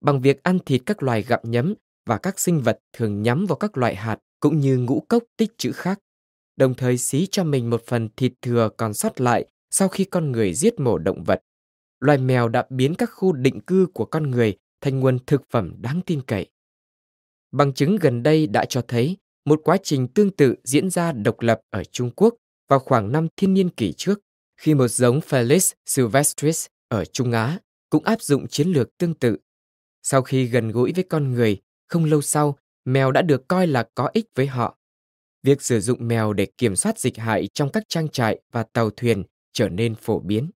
[SPEAKER 1] Bằng việc ăn thịt các loài gặm nhấm và các sinh vật thường nhắm vào các loại hạt cũng như ngũ cốc tích trữ khác, đồng thời xí cho mình một phần thịt thừa còn sót lại sau khi con người giết mổ động vật. Loài mèo đã biến các khu định cư của con người thành nguồn thực phẩm đáng tin cậy. Bằng chứng gần đây đã cho thấy một quá trình tương tự diễn ra độc lập ở Trung Quốc vào khoảng năm thiên niên kỷ trước, khi một giống Felis silvestris ở Trung Á cũng áp dụng chiến lược tương tự. Sau khi gần gũi với con người, không lâu sau, mèo đã được coi là có ích với họ. Việc sử dụng mèo để kiểm soát dịch hại trong các trang trại và tàu thuyền trở nên phổ biến.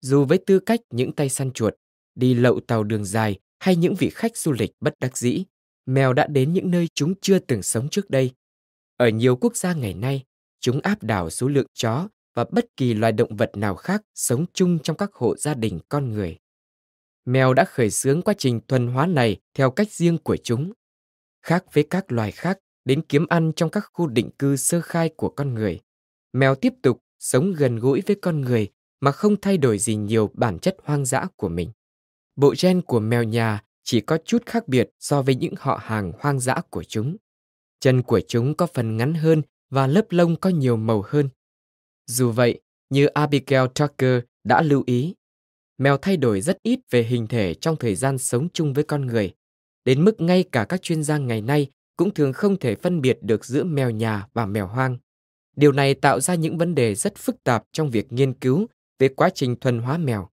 [SPEAKER 1] Dù với tư cách những tay săn chuột, đi lậu tàu đường dài hay những vị khách du lịch bất đắc dĩ, mèo đã đến những nơi chúng chưa từng sống trước đây. Ở nhiều quốc gia ngày nay, chúng áp đảo số lượng chó và bất kỳ loài động vật nào khác sống chung trong các hộ gia đình con người mèo đã khởi xướng quá trình thuần hóa này theo cách riêng của chúng. Khác với các loài khác đến kiếm ăn trong các khu định cư sơ khai của con người, mèo tiếp tục sống gần gũi với con người mà không thay đổi gì nhiều bản chất hoang dã của mình. Bộ gen của mèo nhà chỉ có chút khác biệt so với những họ hàng hoang dã của chúng. Chân của chúng có phần ngắn hơn và lớp lông có nhiều màu hơn. Dù vậy, như Abigail Tucker đã lưu ý, mèo thay đổi rất ít về hình thể trong thời gian sống chung với con người, đến mức ngay cả các chuyên gia ngày nay cũng thường không thể phân biệt được giữa mèo nhà và mèo hoang. Điều này tạo ra những vấn đề rất phức tạp trong việc nghiên cứu về quá trình thuần hóa mèo.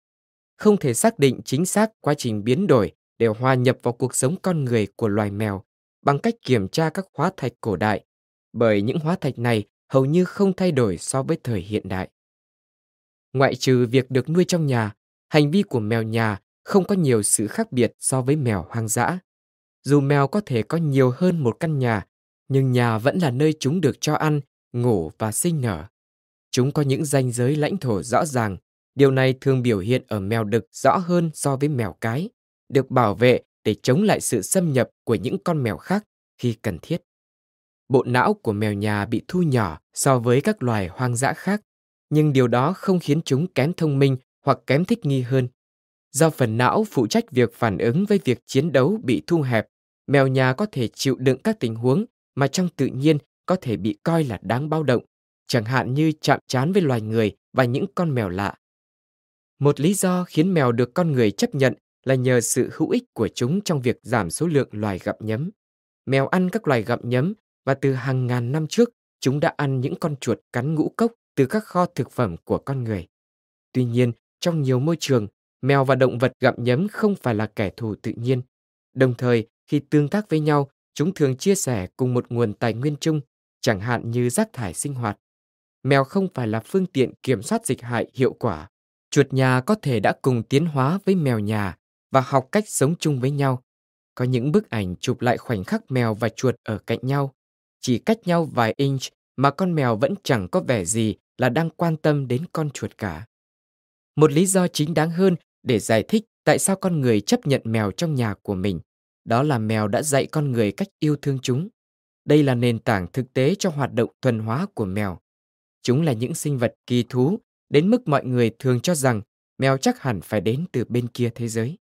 [SPEAKER 1] Không thể xác định chính xác quá trình biến đổi để hòa nhập vào cuộc sống con người của loài mèo bằng cách kiểm tra các hóa thạch cổ đại, bởi những hóa thạch này hầu như không thay đổi so với thời hiện đại. Ngoại trừ việc được nuôi trong nhà, hành vi của mèo nhà không có nhiều sự khác biệt so với mèo hoang dã. Dù mèo có thể có nhiều hơn một căn nhà, nhưng nhà vẫn là nơi chúng được cho ăn, ngủ và sinh nở. Chúng có những ranh giới lãnh thổ rõ ràng, điều này thường biểu hiện ở mèo đực rõ hơn so với mèo cái, được bảo vệ để chống lại sự xâm nhập của những con mèo khác khi cần thiết. Bộ não của mèo nhà bị thu nhỏ so với các loài hoang dã khác, nhưng điều đó không khiến chúng kém thông minh hoặc kém thích nghi hơn. Do phần não phụ trách việc phản ứng với việc chiến đấu bị thu hẹp, mèo nhà có thể chịu đựng các tình huống mà trong tự nhiên có thể bị coi là đáng bao động, chẳng hạn như chạm trán với loài người và những con mèo lạ. Một lý do khiến mèo được con người chấp nhận là nhờ sự hữu ích của chúng trong việc giảm số lượng loài gặm nhấm. Mèo ăn các loài gặm nhấm và từ hàng ngàn năm trước, chúng đã ăn những con chuột cắn ngũ cốc từ các kho thực phẩm của con người. Tuy nhiên, trong nhiều môi trường, mèo và động vật gặm nhấm không phải là kẻ thù tự nhiên. Đồng thời, khi tương tác với nhau, chúng thường chia sẻ cùng một nguồn tài nguyên chung, chẳng hạn như rác thải sinh hoạt. Mèo không phải là phương tiện kiểm soát dịch hại hiệu quả. Chuột nhà có thể đã cùng tiến hóa với mèo nhà và học cách sống chung với nhau. Có những bức ảnh chụp lại khoảnh khắc mèo và chuột ở cạnh nhau. Chỉ cách nhau vài inch mà con mèo vẫn chẳng có vẻ gì là đang quan tâm đến con chuột cả một lý do chính đáng hơn để giải thích tại sao con người chấp nhận mèo trong nhà của mình. Đó là mèo đã dạy con người cách yêu thương chúng. Đây là nền tảng thực tế cho hoạt động thuần hóa của mèo. Chúng là những sinh vật kỳ thú, đến mức mọi người thường cho rằng mèo chắc hẳn phải đến từ bên kia thế giới.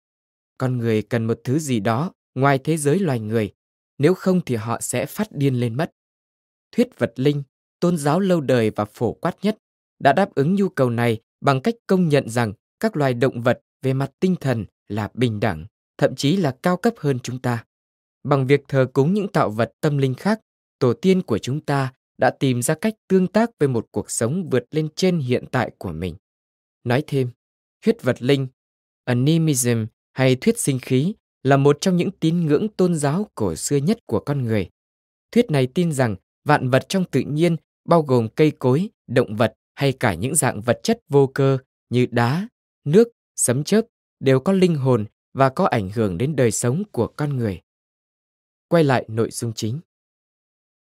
[SPEAKER 1] Con người cần một thứ gì đó ngoài thế giới loài người, nếu không thì họ sẽ phát điên lên mất. Thuyết vật linh, tôn giáo lâu đời và phổ quát nhất đã đáp ứng nhu cầu này bằng cách công nhận rằng các loài động vật về mặt tinh thần là bình đẳng, thậm chí là cao cấp hơn chúng ta. Bằng việc thờ cúng những tạo vật tâm linh khác, tổ tiên của chúng ta đã tìm ra cách tương tác với một cuộc sống vượt lên trên hiện tại của mình. Nói thêm, huyết vật linh, animism hay thuyết sinh khí là một trong những tín ngưỡng tôn giáo cổ xưa nhất của con người. Thuyết này tin rằng vạn vật trong tự nhiên bao gồm cây cối, động vật hay cả những dạng vật chất vô cơ như đá, nước, sấm chớp đều có linh hồn và có ảnh hưởng đến đời sống của con người. Quay lại nội dung chính.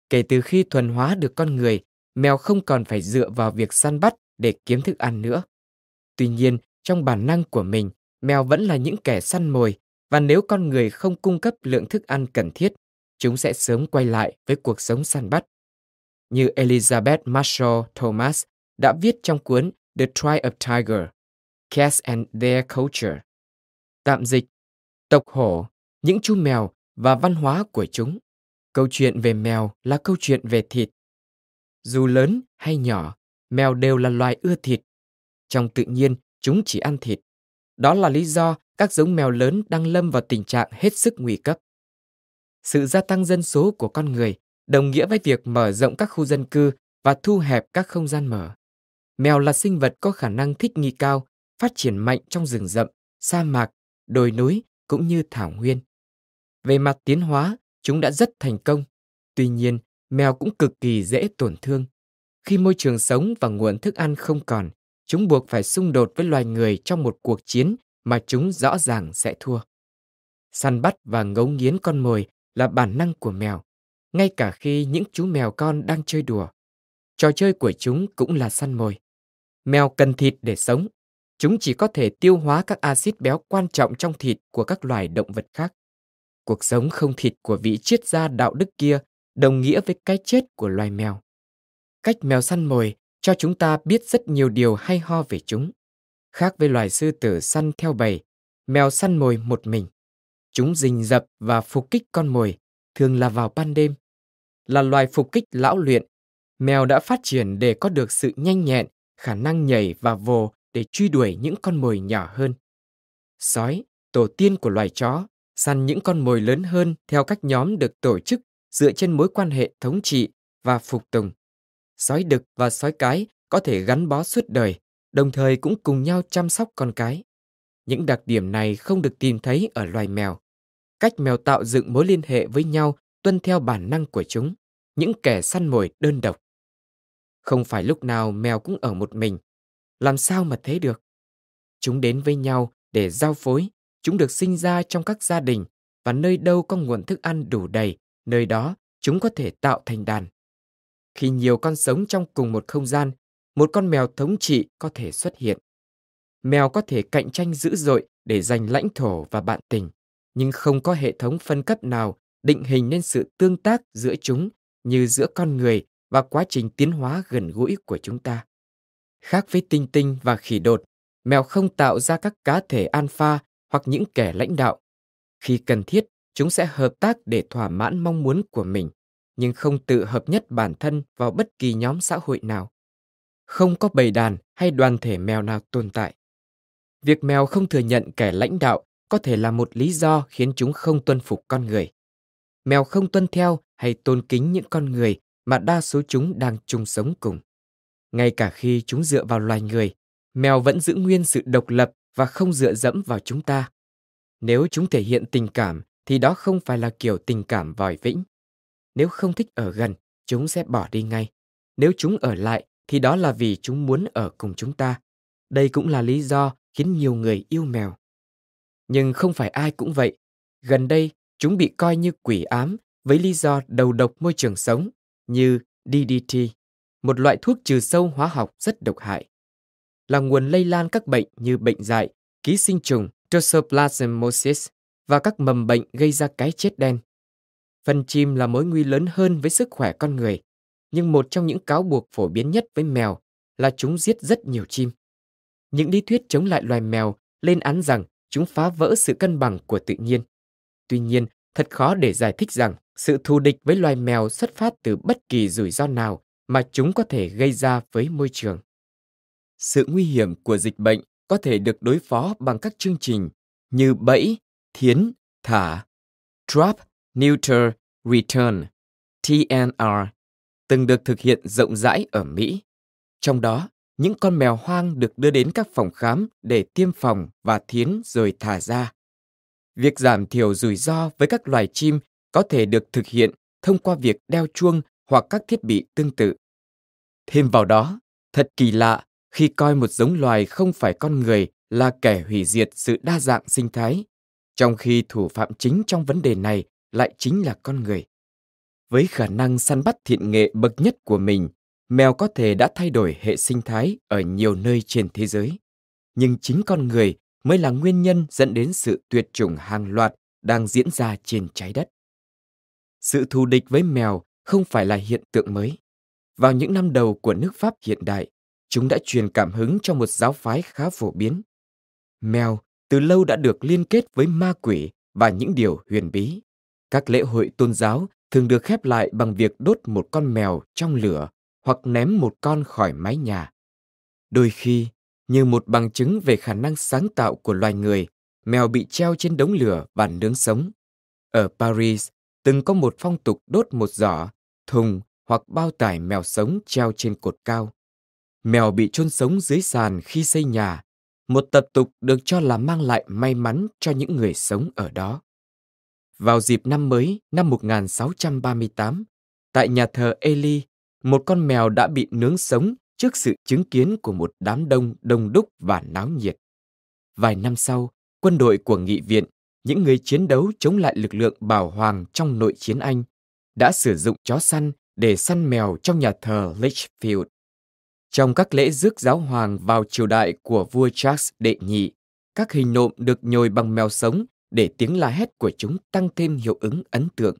[SPEAKER 1] Kể từ khi thuần hóa được con người, mèo không còn phải dựa vào việc săn bắt để kiếm thức ăn nữa. Tuy nhiên, trong bản năng của mình, mèo vẫn là những kẻ săn mồi và nếu con người không cung cấp lượng thức ăn cần thiết, chúng sẽ sớm quay lại với cuộc sống săn bắt. Như Elizabeth Marshall Thomas đã viết trong cuốn The Tribe of Tiger, Cats and Their Culture. Tạm dịch, tộc hổ, những chú mèo và văn hóa của chúng. Câu chuyện về mèo là câu chuyện về thịt. Dù lớn hay nhỏ, mèo đều là loài ưa thịt. Trong tự nhiên, chúng chỉ ăn thịt. Đó là lý do các giống mèo lớn đang lâm vào tình trạng hết sức nguy cấp. Sự gia tăng dân số của con người đồng nghĩa với việc mở rộng các khu dân cư và thu hẹp các không gian mở. Mèo là sinh vật có khả năng thích nghi cao, phát triển mạnh trong rừng rậm, sa mạc, đồi núi cũng như thảo nguyên. Về mặt tiến hóa, chúng đã rất thành công. Tuy nhiên, mèo cũng cực kỳ dễ tổn thương. Khi môi trường sống và nguồn thức ăn không còn, chúng buộc phải xung đột với loài người trong một cuộc chiến mà chúng rõ ràng sẽ thua. Săn bắt và ngấu nghiến con mồi là bản năng của mèo, ngay cả khi những chú mèo con đang chơi đùa. Trò chơi của chúng cũng là săn mồi. Mèo cần thịt để sống. Chúng chỉ có thể tiêu hóa các axit béo quan trọng trong thịt của các loài động vật khác. Cuộc sống không thịt của vị triết gia đạo đức kia đồng nghĩa với cái chết của loài mèo. Cách mèo săn mồi cho chúng ta biết rất nhiều điều hay ho về chúng. Khác với loài sư tử săn theo bầy, mèo săn mồi một mình. Chúng rình rập và phục kích con mồi, thường là vào ban đêm. Là loài phục kích lão luyện, mèo đã phát triển để có được sự nhanh nhẹn khả năng nhảy và vồ để truy đuổi những con mồi nhỏ hơn. Sói, tổ tiên của loài chó, săn những con mồi lớn hơn theo cách nhóm được tổ chức dựa trên mối quan hệ thống trị và phục tùng. Sói đực và sói cái có thể gắn bó suốt đời, đồng thời cũng cùng nhau chăm sóc con cái. Những đặc điểm này không được tìm thấy ở loài mèo. Cách mèo tạo dựng mối liên hệ với nhau tuân theo bản năng của chúng, những kẻ săn mồi đơn độc. Không phải lúc nào mèo cũng ở một mình. Làm sao mà thế được? Chúng đến với nhau để giao phối. Chúng được sinh ra trong các gia đình và nơi đâu có nguồn thức ăn đủ đầy, nơi đó chúng có thể tạo thành đàn. Khi nhiều con sống trong cùng một không gian, một con mèo thống trị có thể xuất hiện. Mèo có thể cạnh tranh dữ dội để giành lãnh thổ và bạn tình, nhưng không có hệ thống phân cấp nào định hình nên sự tương tác giữa chúng như giữa con người và quá trình tiến hóa gần gũi của chúng ta. Khác với tinh tinh và khỉ đột, mèo không tạo ra các cá thể alpha hoặc những kẻ lãnh đạo. Khi cần thiết, chúng sẽ hợp tác để thỏa mãn mong muốn của mình, nhưng không tự hợp nhất bản thân vào bất kỳ nhóm xã hội nào. Không có bầy đàn hay đoàn thể mèo nào tồn tại. Việc mèo không thừa nhận kẻ lãnh đạo có thể là một lý do khiến chúng không tuân phục con người. Mèo không tuân theo hay tôn kính những con người mà đa số chúng đang chung sống cùng. Ngay cả khi chúng dựa vào loài người, mèo vẫn giữ nguyên sự độc lập và không dựa dẫm vào chúng ta. Nếu chúng thể hiện tình cảm thì đó không phải là kiểu tình cảm vòi vĩnh. Nếu không thích ở gần, chúng sẽ bỏ đi ngay. Nếu chúng ở lại thì đó là vì chúng muốn ở cùng chúng ta. Đây cũng là lý do khiến nhiều người yêu mèo. Nhưng không phải ai cũng vậy. Gần đây, chúng bị coi như quỷ ám với lý do đầu độc môi trường sống như DDT, một loại thuốc trừ sâu hóa học rất độc hại, là nguồn lây lan các bệnh như bệnh dại, ký sinh trùng, toxoplasmosis và các mầm bệnh gây ra cái chết đen. Phần chim là mối nguy lớn hơn với sức khỏe con người, nhưng một trong những cáo buộc phổ biến nhất với mèo là chúng giết rất nhiều chim. Những lý thuyết chống lại loài mèo lên án rằng chúng phá vỡ sự cân bằng của tự nhiên. Tuy nhiên, thật khó để giải thích rằng sự thù địch với loài mèo xuất phát từ bất kỳ rủi ro nào mà chúng có thể gây ra với môi trường. Sự nguy hiểm của dịch bệnh có thể được đối phó bằng các chương trình như bẫy, thiến, thả, trap, neuter, return, TNR, từng được thực hiện rộng rãi ở Mỹ. Trong đó, những con mèo hoang được đưa đến các phòng khám để tiêm phòng và thiến rồi thả ra. Việc giảm thiểu rủi ro với các loài chim có thể được thực hiện thông qua việc đeo chuông hoặc các thiết bị tương tự. Thêm vào đó, thật kỳ lạ khi coi một giống loài không phải con người là kẻ hủy diệt sự đa dạng sinh thái, trong khi thủ phạm chính trong vấn đề này lại chính là con người. Với khả năng săn bắt thiện nghệ bậc nhất của mình, mèo có thể đã thay đổi hệ sinh thái ở nhiều nơi trên thế giới. Nhưng chính con người mới là nguyên nhân dẫn đến sự tuyệt chủng hàng loạt đang diễn ra trên trái đất. Sự thù địch với mèo không phải là hiện tượng mới. Vào những năm đầu của nước Pháp hiện đại, chúng đã truyền cảm hứng cho một giáo phái khá phổ biến. Mèo từ lâu đã được liên kết với ma quỷ và những điều huyền bí. Các lễ hội tôn giáo thường được khép lại bằng việc đốt một con mèo trong lửa hoặc ném một con khỏi mái nhà. Đôi khi, như một bằng chứng về khả năng sáng tạo của loài người, mèo bị treo trên đống lửa và nướng sống. Ở Paris, từng có một phong tục đốt một giỏ, thùng hoặc bao tải mèo sống treo trên cột cao. Mèo bị chôn sống dưới sàn khi xây nhà, một tập tục được cho là mang lại may mắn cho những người sống ở đó. Vào dịp năm mới năm 1638, tại nhà thờ Eli, một con mèo đã bị nướng sống trước sự chứng kiến của một đám đông đông đúc và náo nhiệt. Vài năm sau, quân đội của nghị viện những người chiến đấu chống lại lực lượng bảo hoàng trong nội chiến Anh đã sử dụng chó săn để săn mèo trong nhà thờ Lichfield. Trong các lễ rước giáo hoàng vào triều đại của vua Charles đệ nhị, các hình nộm được nhồi bằng mèo sống để tiếng la hét của chúng tăng thêm hiệu ứng ấn tượng.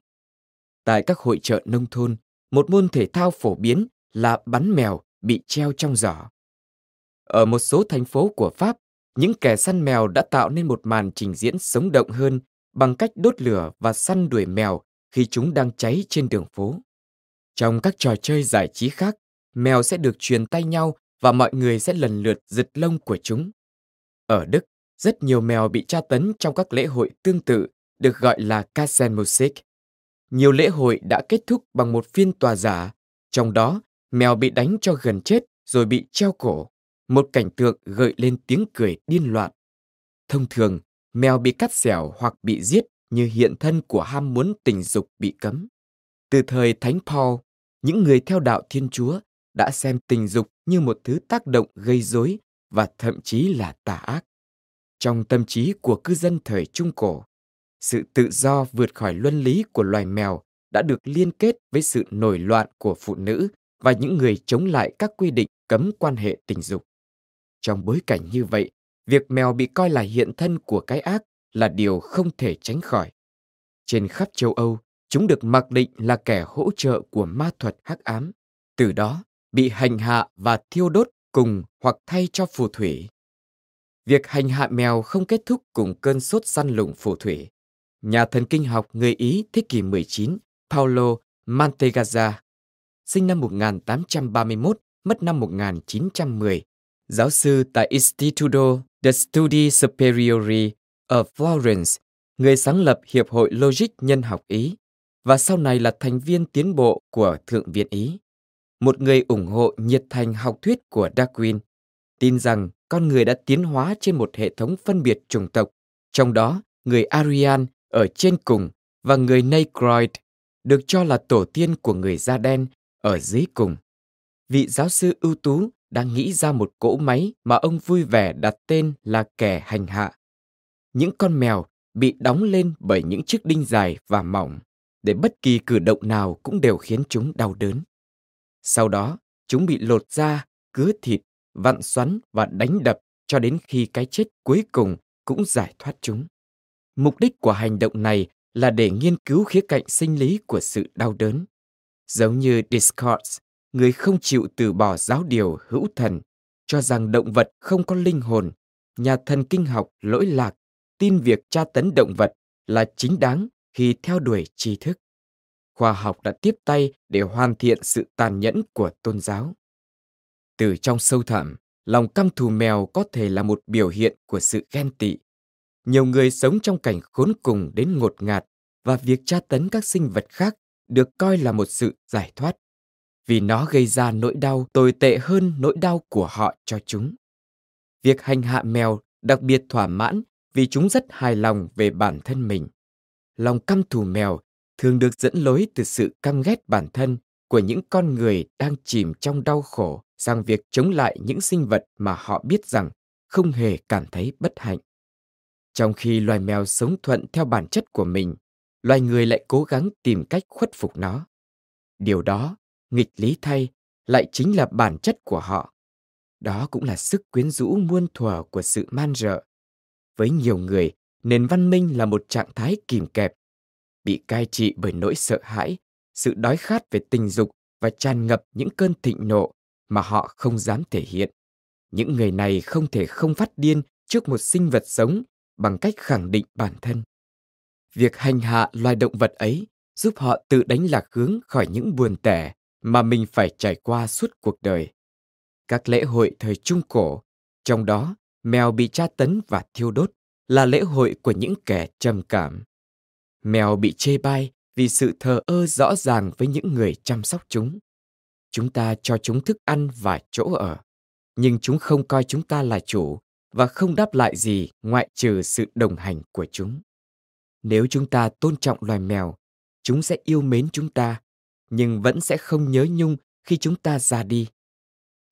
[SPEAKER 1] Tại các hội chợ nông thôn, một môn thể thao phổ biến là bắn mèo bị treo trong giỏ. Ở một số thành phố của Pháp, những kẻ săn mèo đã tạo nên một màn trình diễn sống động hơn bằng cách đốt lửa và săn đuổi mèo khi chúng đang cháy trên đường phố. Trong các trò chơi giải trí khác, mèo sẽ được truyền tay nhau và mọi người sẽ lần lượt giật lông của chúng. Ở Đức, rất nhiều mèo bị tra tấn trong các lễ hội tương tự được gọi là Kassenmusik. Nhiều lễ hội đã kết thúc bằng một phiên tòa giả, trong đó mèo bị đánh cho gần chết rồi bị treo cổ một cảnh tượng gợi lên tiếng cười điên loạn. Thông thường, mèo bị cắt xẻo hoặc bị giết như hiện thân của ham muốn tình dục bị cấm. Từ thời Thánh Paul, những người theo đạo Thiên Chúa đã xem tình dục như một thứ tác động gây rối và thậm chí là tà ác. Trong tâm trí của cư dân thời Trung Cổ, sự tự do vượt khỏi luân lý của loài mèo đã được liên kết với sự nổi loạn của phụ nữ và những người chống lại các quy định cấm quan hệ tình dục. Trong bối cảnh như vậy, việc mèo bị coi là hiện thân của cái ác là điều không thể tránh khỏi. Trên khắp châu Âu, chúng được mặc định là kẻ hỗ trợ của ma thuật hắc ám, từ đó bị hành hạ và thiêu đốt cùng hoặc thay cho phù thủy. Việc hành hạ mèo không kết thúc cùng cơn sốt săn lùng phù thủy. Nhà thần kinh học người Ý thế kỷ 19, Paolo Mantegazza, sinh năm 1831, mất năm 1910, giáo sư tại Istituto de Studi Superiori ở Florence, người sáng lập Hiệp hội Logic Nhân học Ý và sau này là thành viên tiến bộ của Thượng viện Ý. Một người ủng hộ nhiệt thành học thuyết của Darwin, tin rằng con người đã tiến hóa trên một hệ thống phân biệt chủng tộc, trong đó người Aryan ở trên cùng và người Negroid được cho là tổ tiên của người da đen ở dưới cùng. Vị giáo sư ưu tú đang nghĩ ra một cỗ máy mà ông vui vẻ đặt tên là kẻ hành hạ. Những con mèo bị đóng lên bởi những chiếc đinh dài và mỏng, để bất kỳ cử động nào cũng đều khiến chúng đau đớn. Sau đó, chúng bị lột da, cứa thịt, vặn xoắn và đánh đập cho đến khi cái chết cuối cùng cũng giải thoát chúng. Mục đích của hành động này là để nghiên cứu khía cạnh sinh lý của sự đau đớn. Giống như Descartes người không chịu từ bỏ giáo điều hữu thần, cho rằng động vật không có linh hồn, nhà thần kinh học lỗi lạc, tin việc tra tấn động vật là chính đáng khi theo đuổi tri thức. Khoa học đã tiếp tay để hoàn thiện sự tàn nhẫn của tôn giáo. Từ trong sâu thẳm, lòng căm thù mèo có thể là một biểu hiện của sự ghen tị. Nhiều người sống trong cảnh khốn cùng đến ngột ngạt và việc tra tấn các sinh vật khác được coi là một sự giải thoát vì nó gây ra nỗi đau tồi tệ hơn nỗi đau của họ cho chúng. Việc hành hạ mèo đặc biệt thỏa mãn vì chúng rất hài lòng về bản thân mình. Lòng căm thù mèo thường được dẫn lối từ sự căm ghét bản thân của những con người đang chìm trong đau khổ sang việc chống lại những sinh vật mà họ biết rằng không hề cảm thấy bất hạnh. Trong khi loài mèo sống thuận theo bản chất của mình, loài người lại cố gắng tìm cách khuất phục nó. Điều đó nghịch lý thay, lại chính là bản chất của họ. Đó cũng là sức quyến rũ muôn thuở của sự man rợ. Với nhiều người, nền văn minh là một trạng thái kìm kẹp, bị cai trị bởi nỗi sợ hãi, sự đói khát về tình dục và tràn ngập những cơn thịnh nộ mà họ không dám thể hiện. Những người này không thể không phát điên trước một sinh vật sống bằng cách khẳng định bản thân. Việc hành hạ loài động vật ấy giúp họ tự đánh lạc hướng khỏi những buồn tẻ mà mình phải trải qua suốt cuộc đời. Các lễ hội thời Trung Cổ, trong đó mèo bị tra tấn và thiêu đốt là lễ hội của những kẻ trầm cảm. Mèo bị chê bai vì sự thờ ơ rõ ràng với những người chăm sóc chúng. Chúng ta cho chúng thức ăn và chỗ ở, nhưng chúng không coi chúng ta là chủ và không đáp lại gì ngoại trừ sự đồng hành của chúng. Nếu chúng ta tôn trọng loài mèo, chúng sẽ yêu mến chúng ta nhưng vẫn sẽ không nhớ nhung khi chúng ta ra đi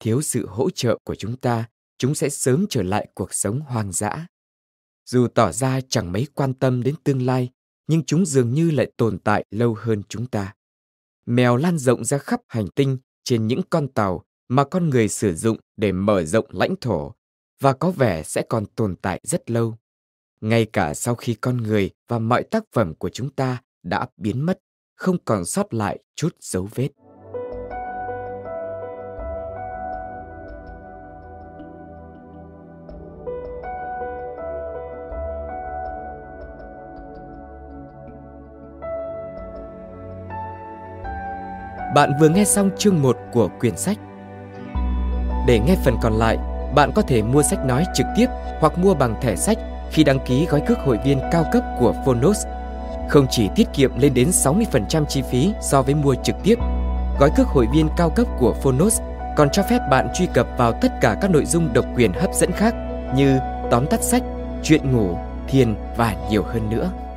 [SPEAKER 1] thiếu sự hỗ trợ của chúng ta chúng sẽ sớm trở lại cuộc sống hoang dã dù tỏ ra chẳng mấy quan tâm đến tương lai nhưng chúng dường như lại tồn tại lâu hơn chúng ta mèo lan rộng ra khắp hành tinh trên những con tàu mà con người sử dụng để mở rộng lãnh thổ và có vẻ sẽ còn tồn tại rất lâu ngay cả sau khi con người và mọi tác phẩm của chúng ta đã biến mất không còn sót lại chút dấu vết. Bạn vừa nghe xong chương 1 của quyển sách. Để nghe phần còn lại, bạn có thể mua sách nói trực tiếp hoặc mua bằng thẻ sách khi đăng ký gói cước hội viên cao cấp của Phonos không chỉ tiết kiệm lên đến 60% chi phí so với mua trực tiếp, gói cước hội viên cao cấp của Phonos còn cho phép bạn truy cập vào tất cả các nội dung độc quyền hấp dẫn khác như tóm tắt sách, chuyện ngủ, thiền và nhiều hơn nữa.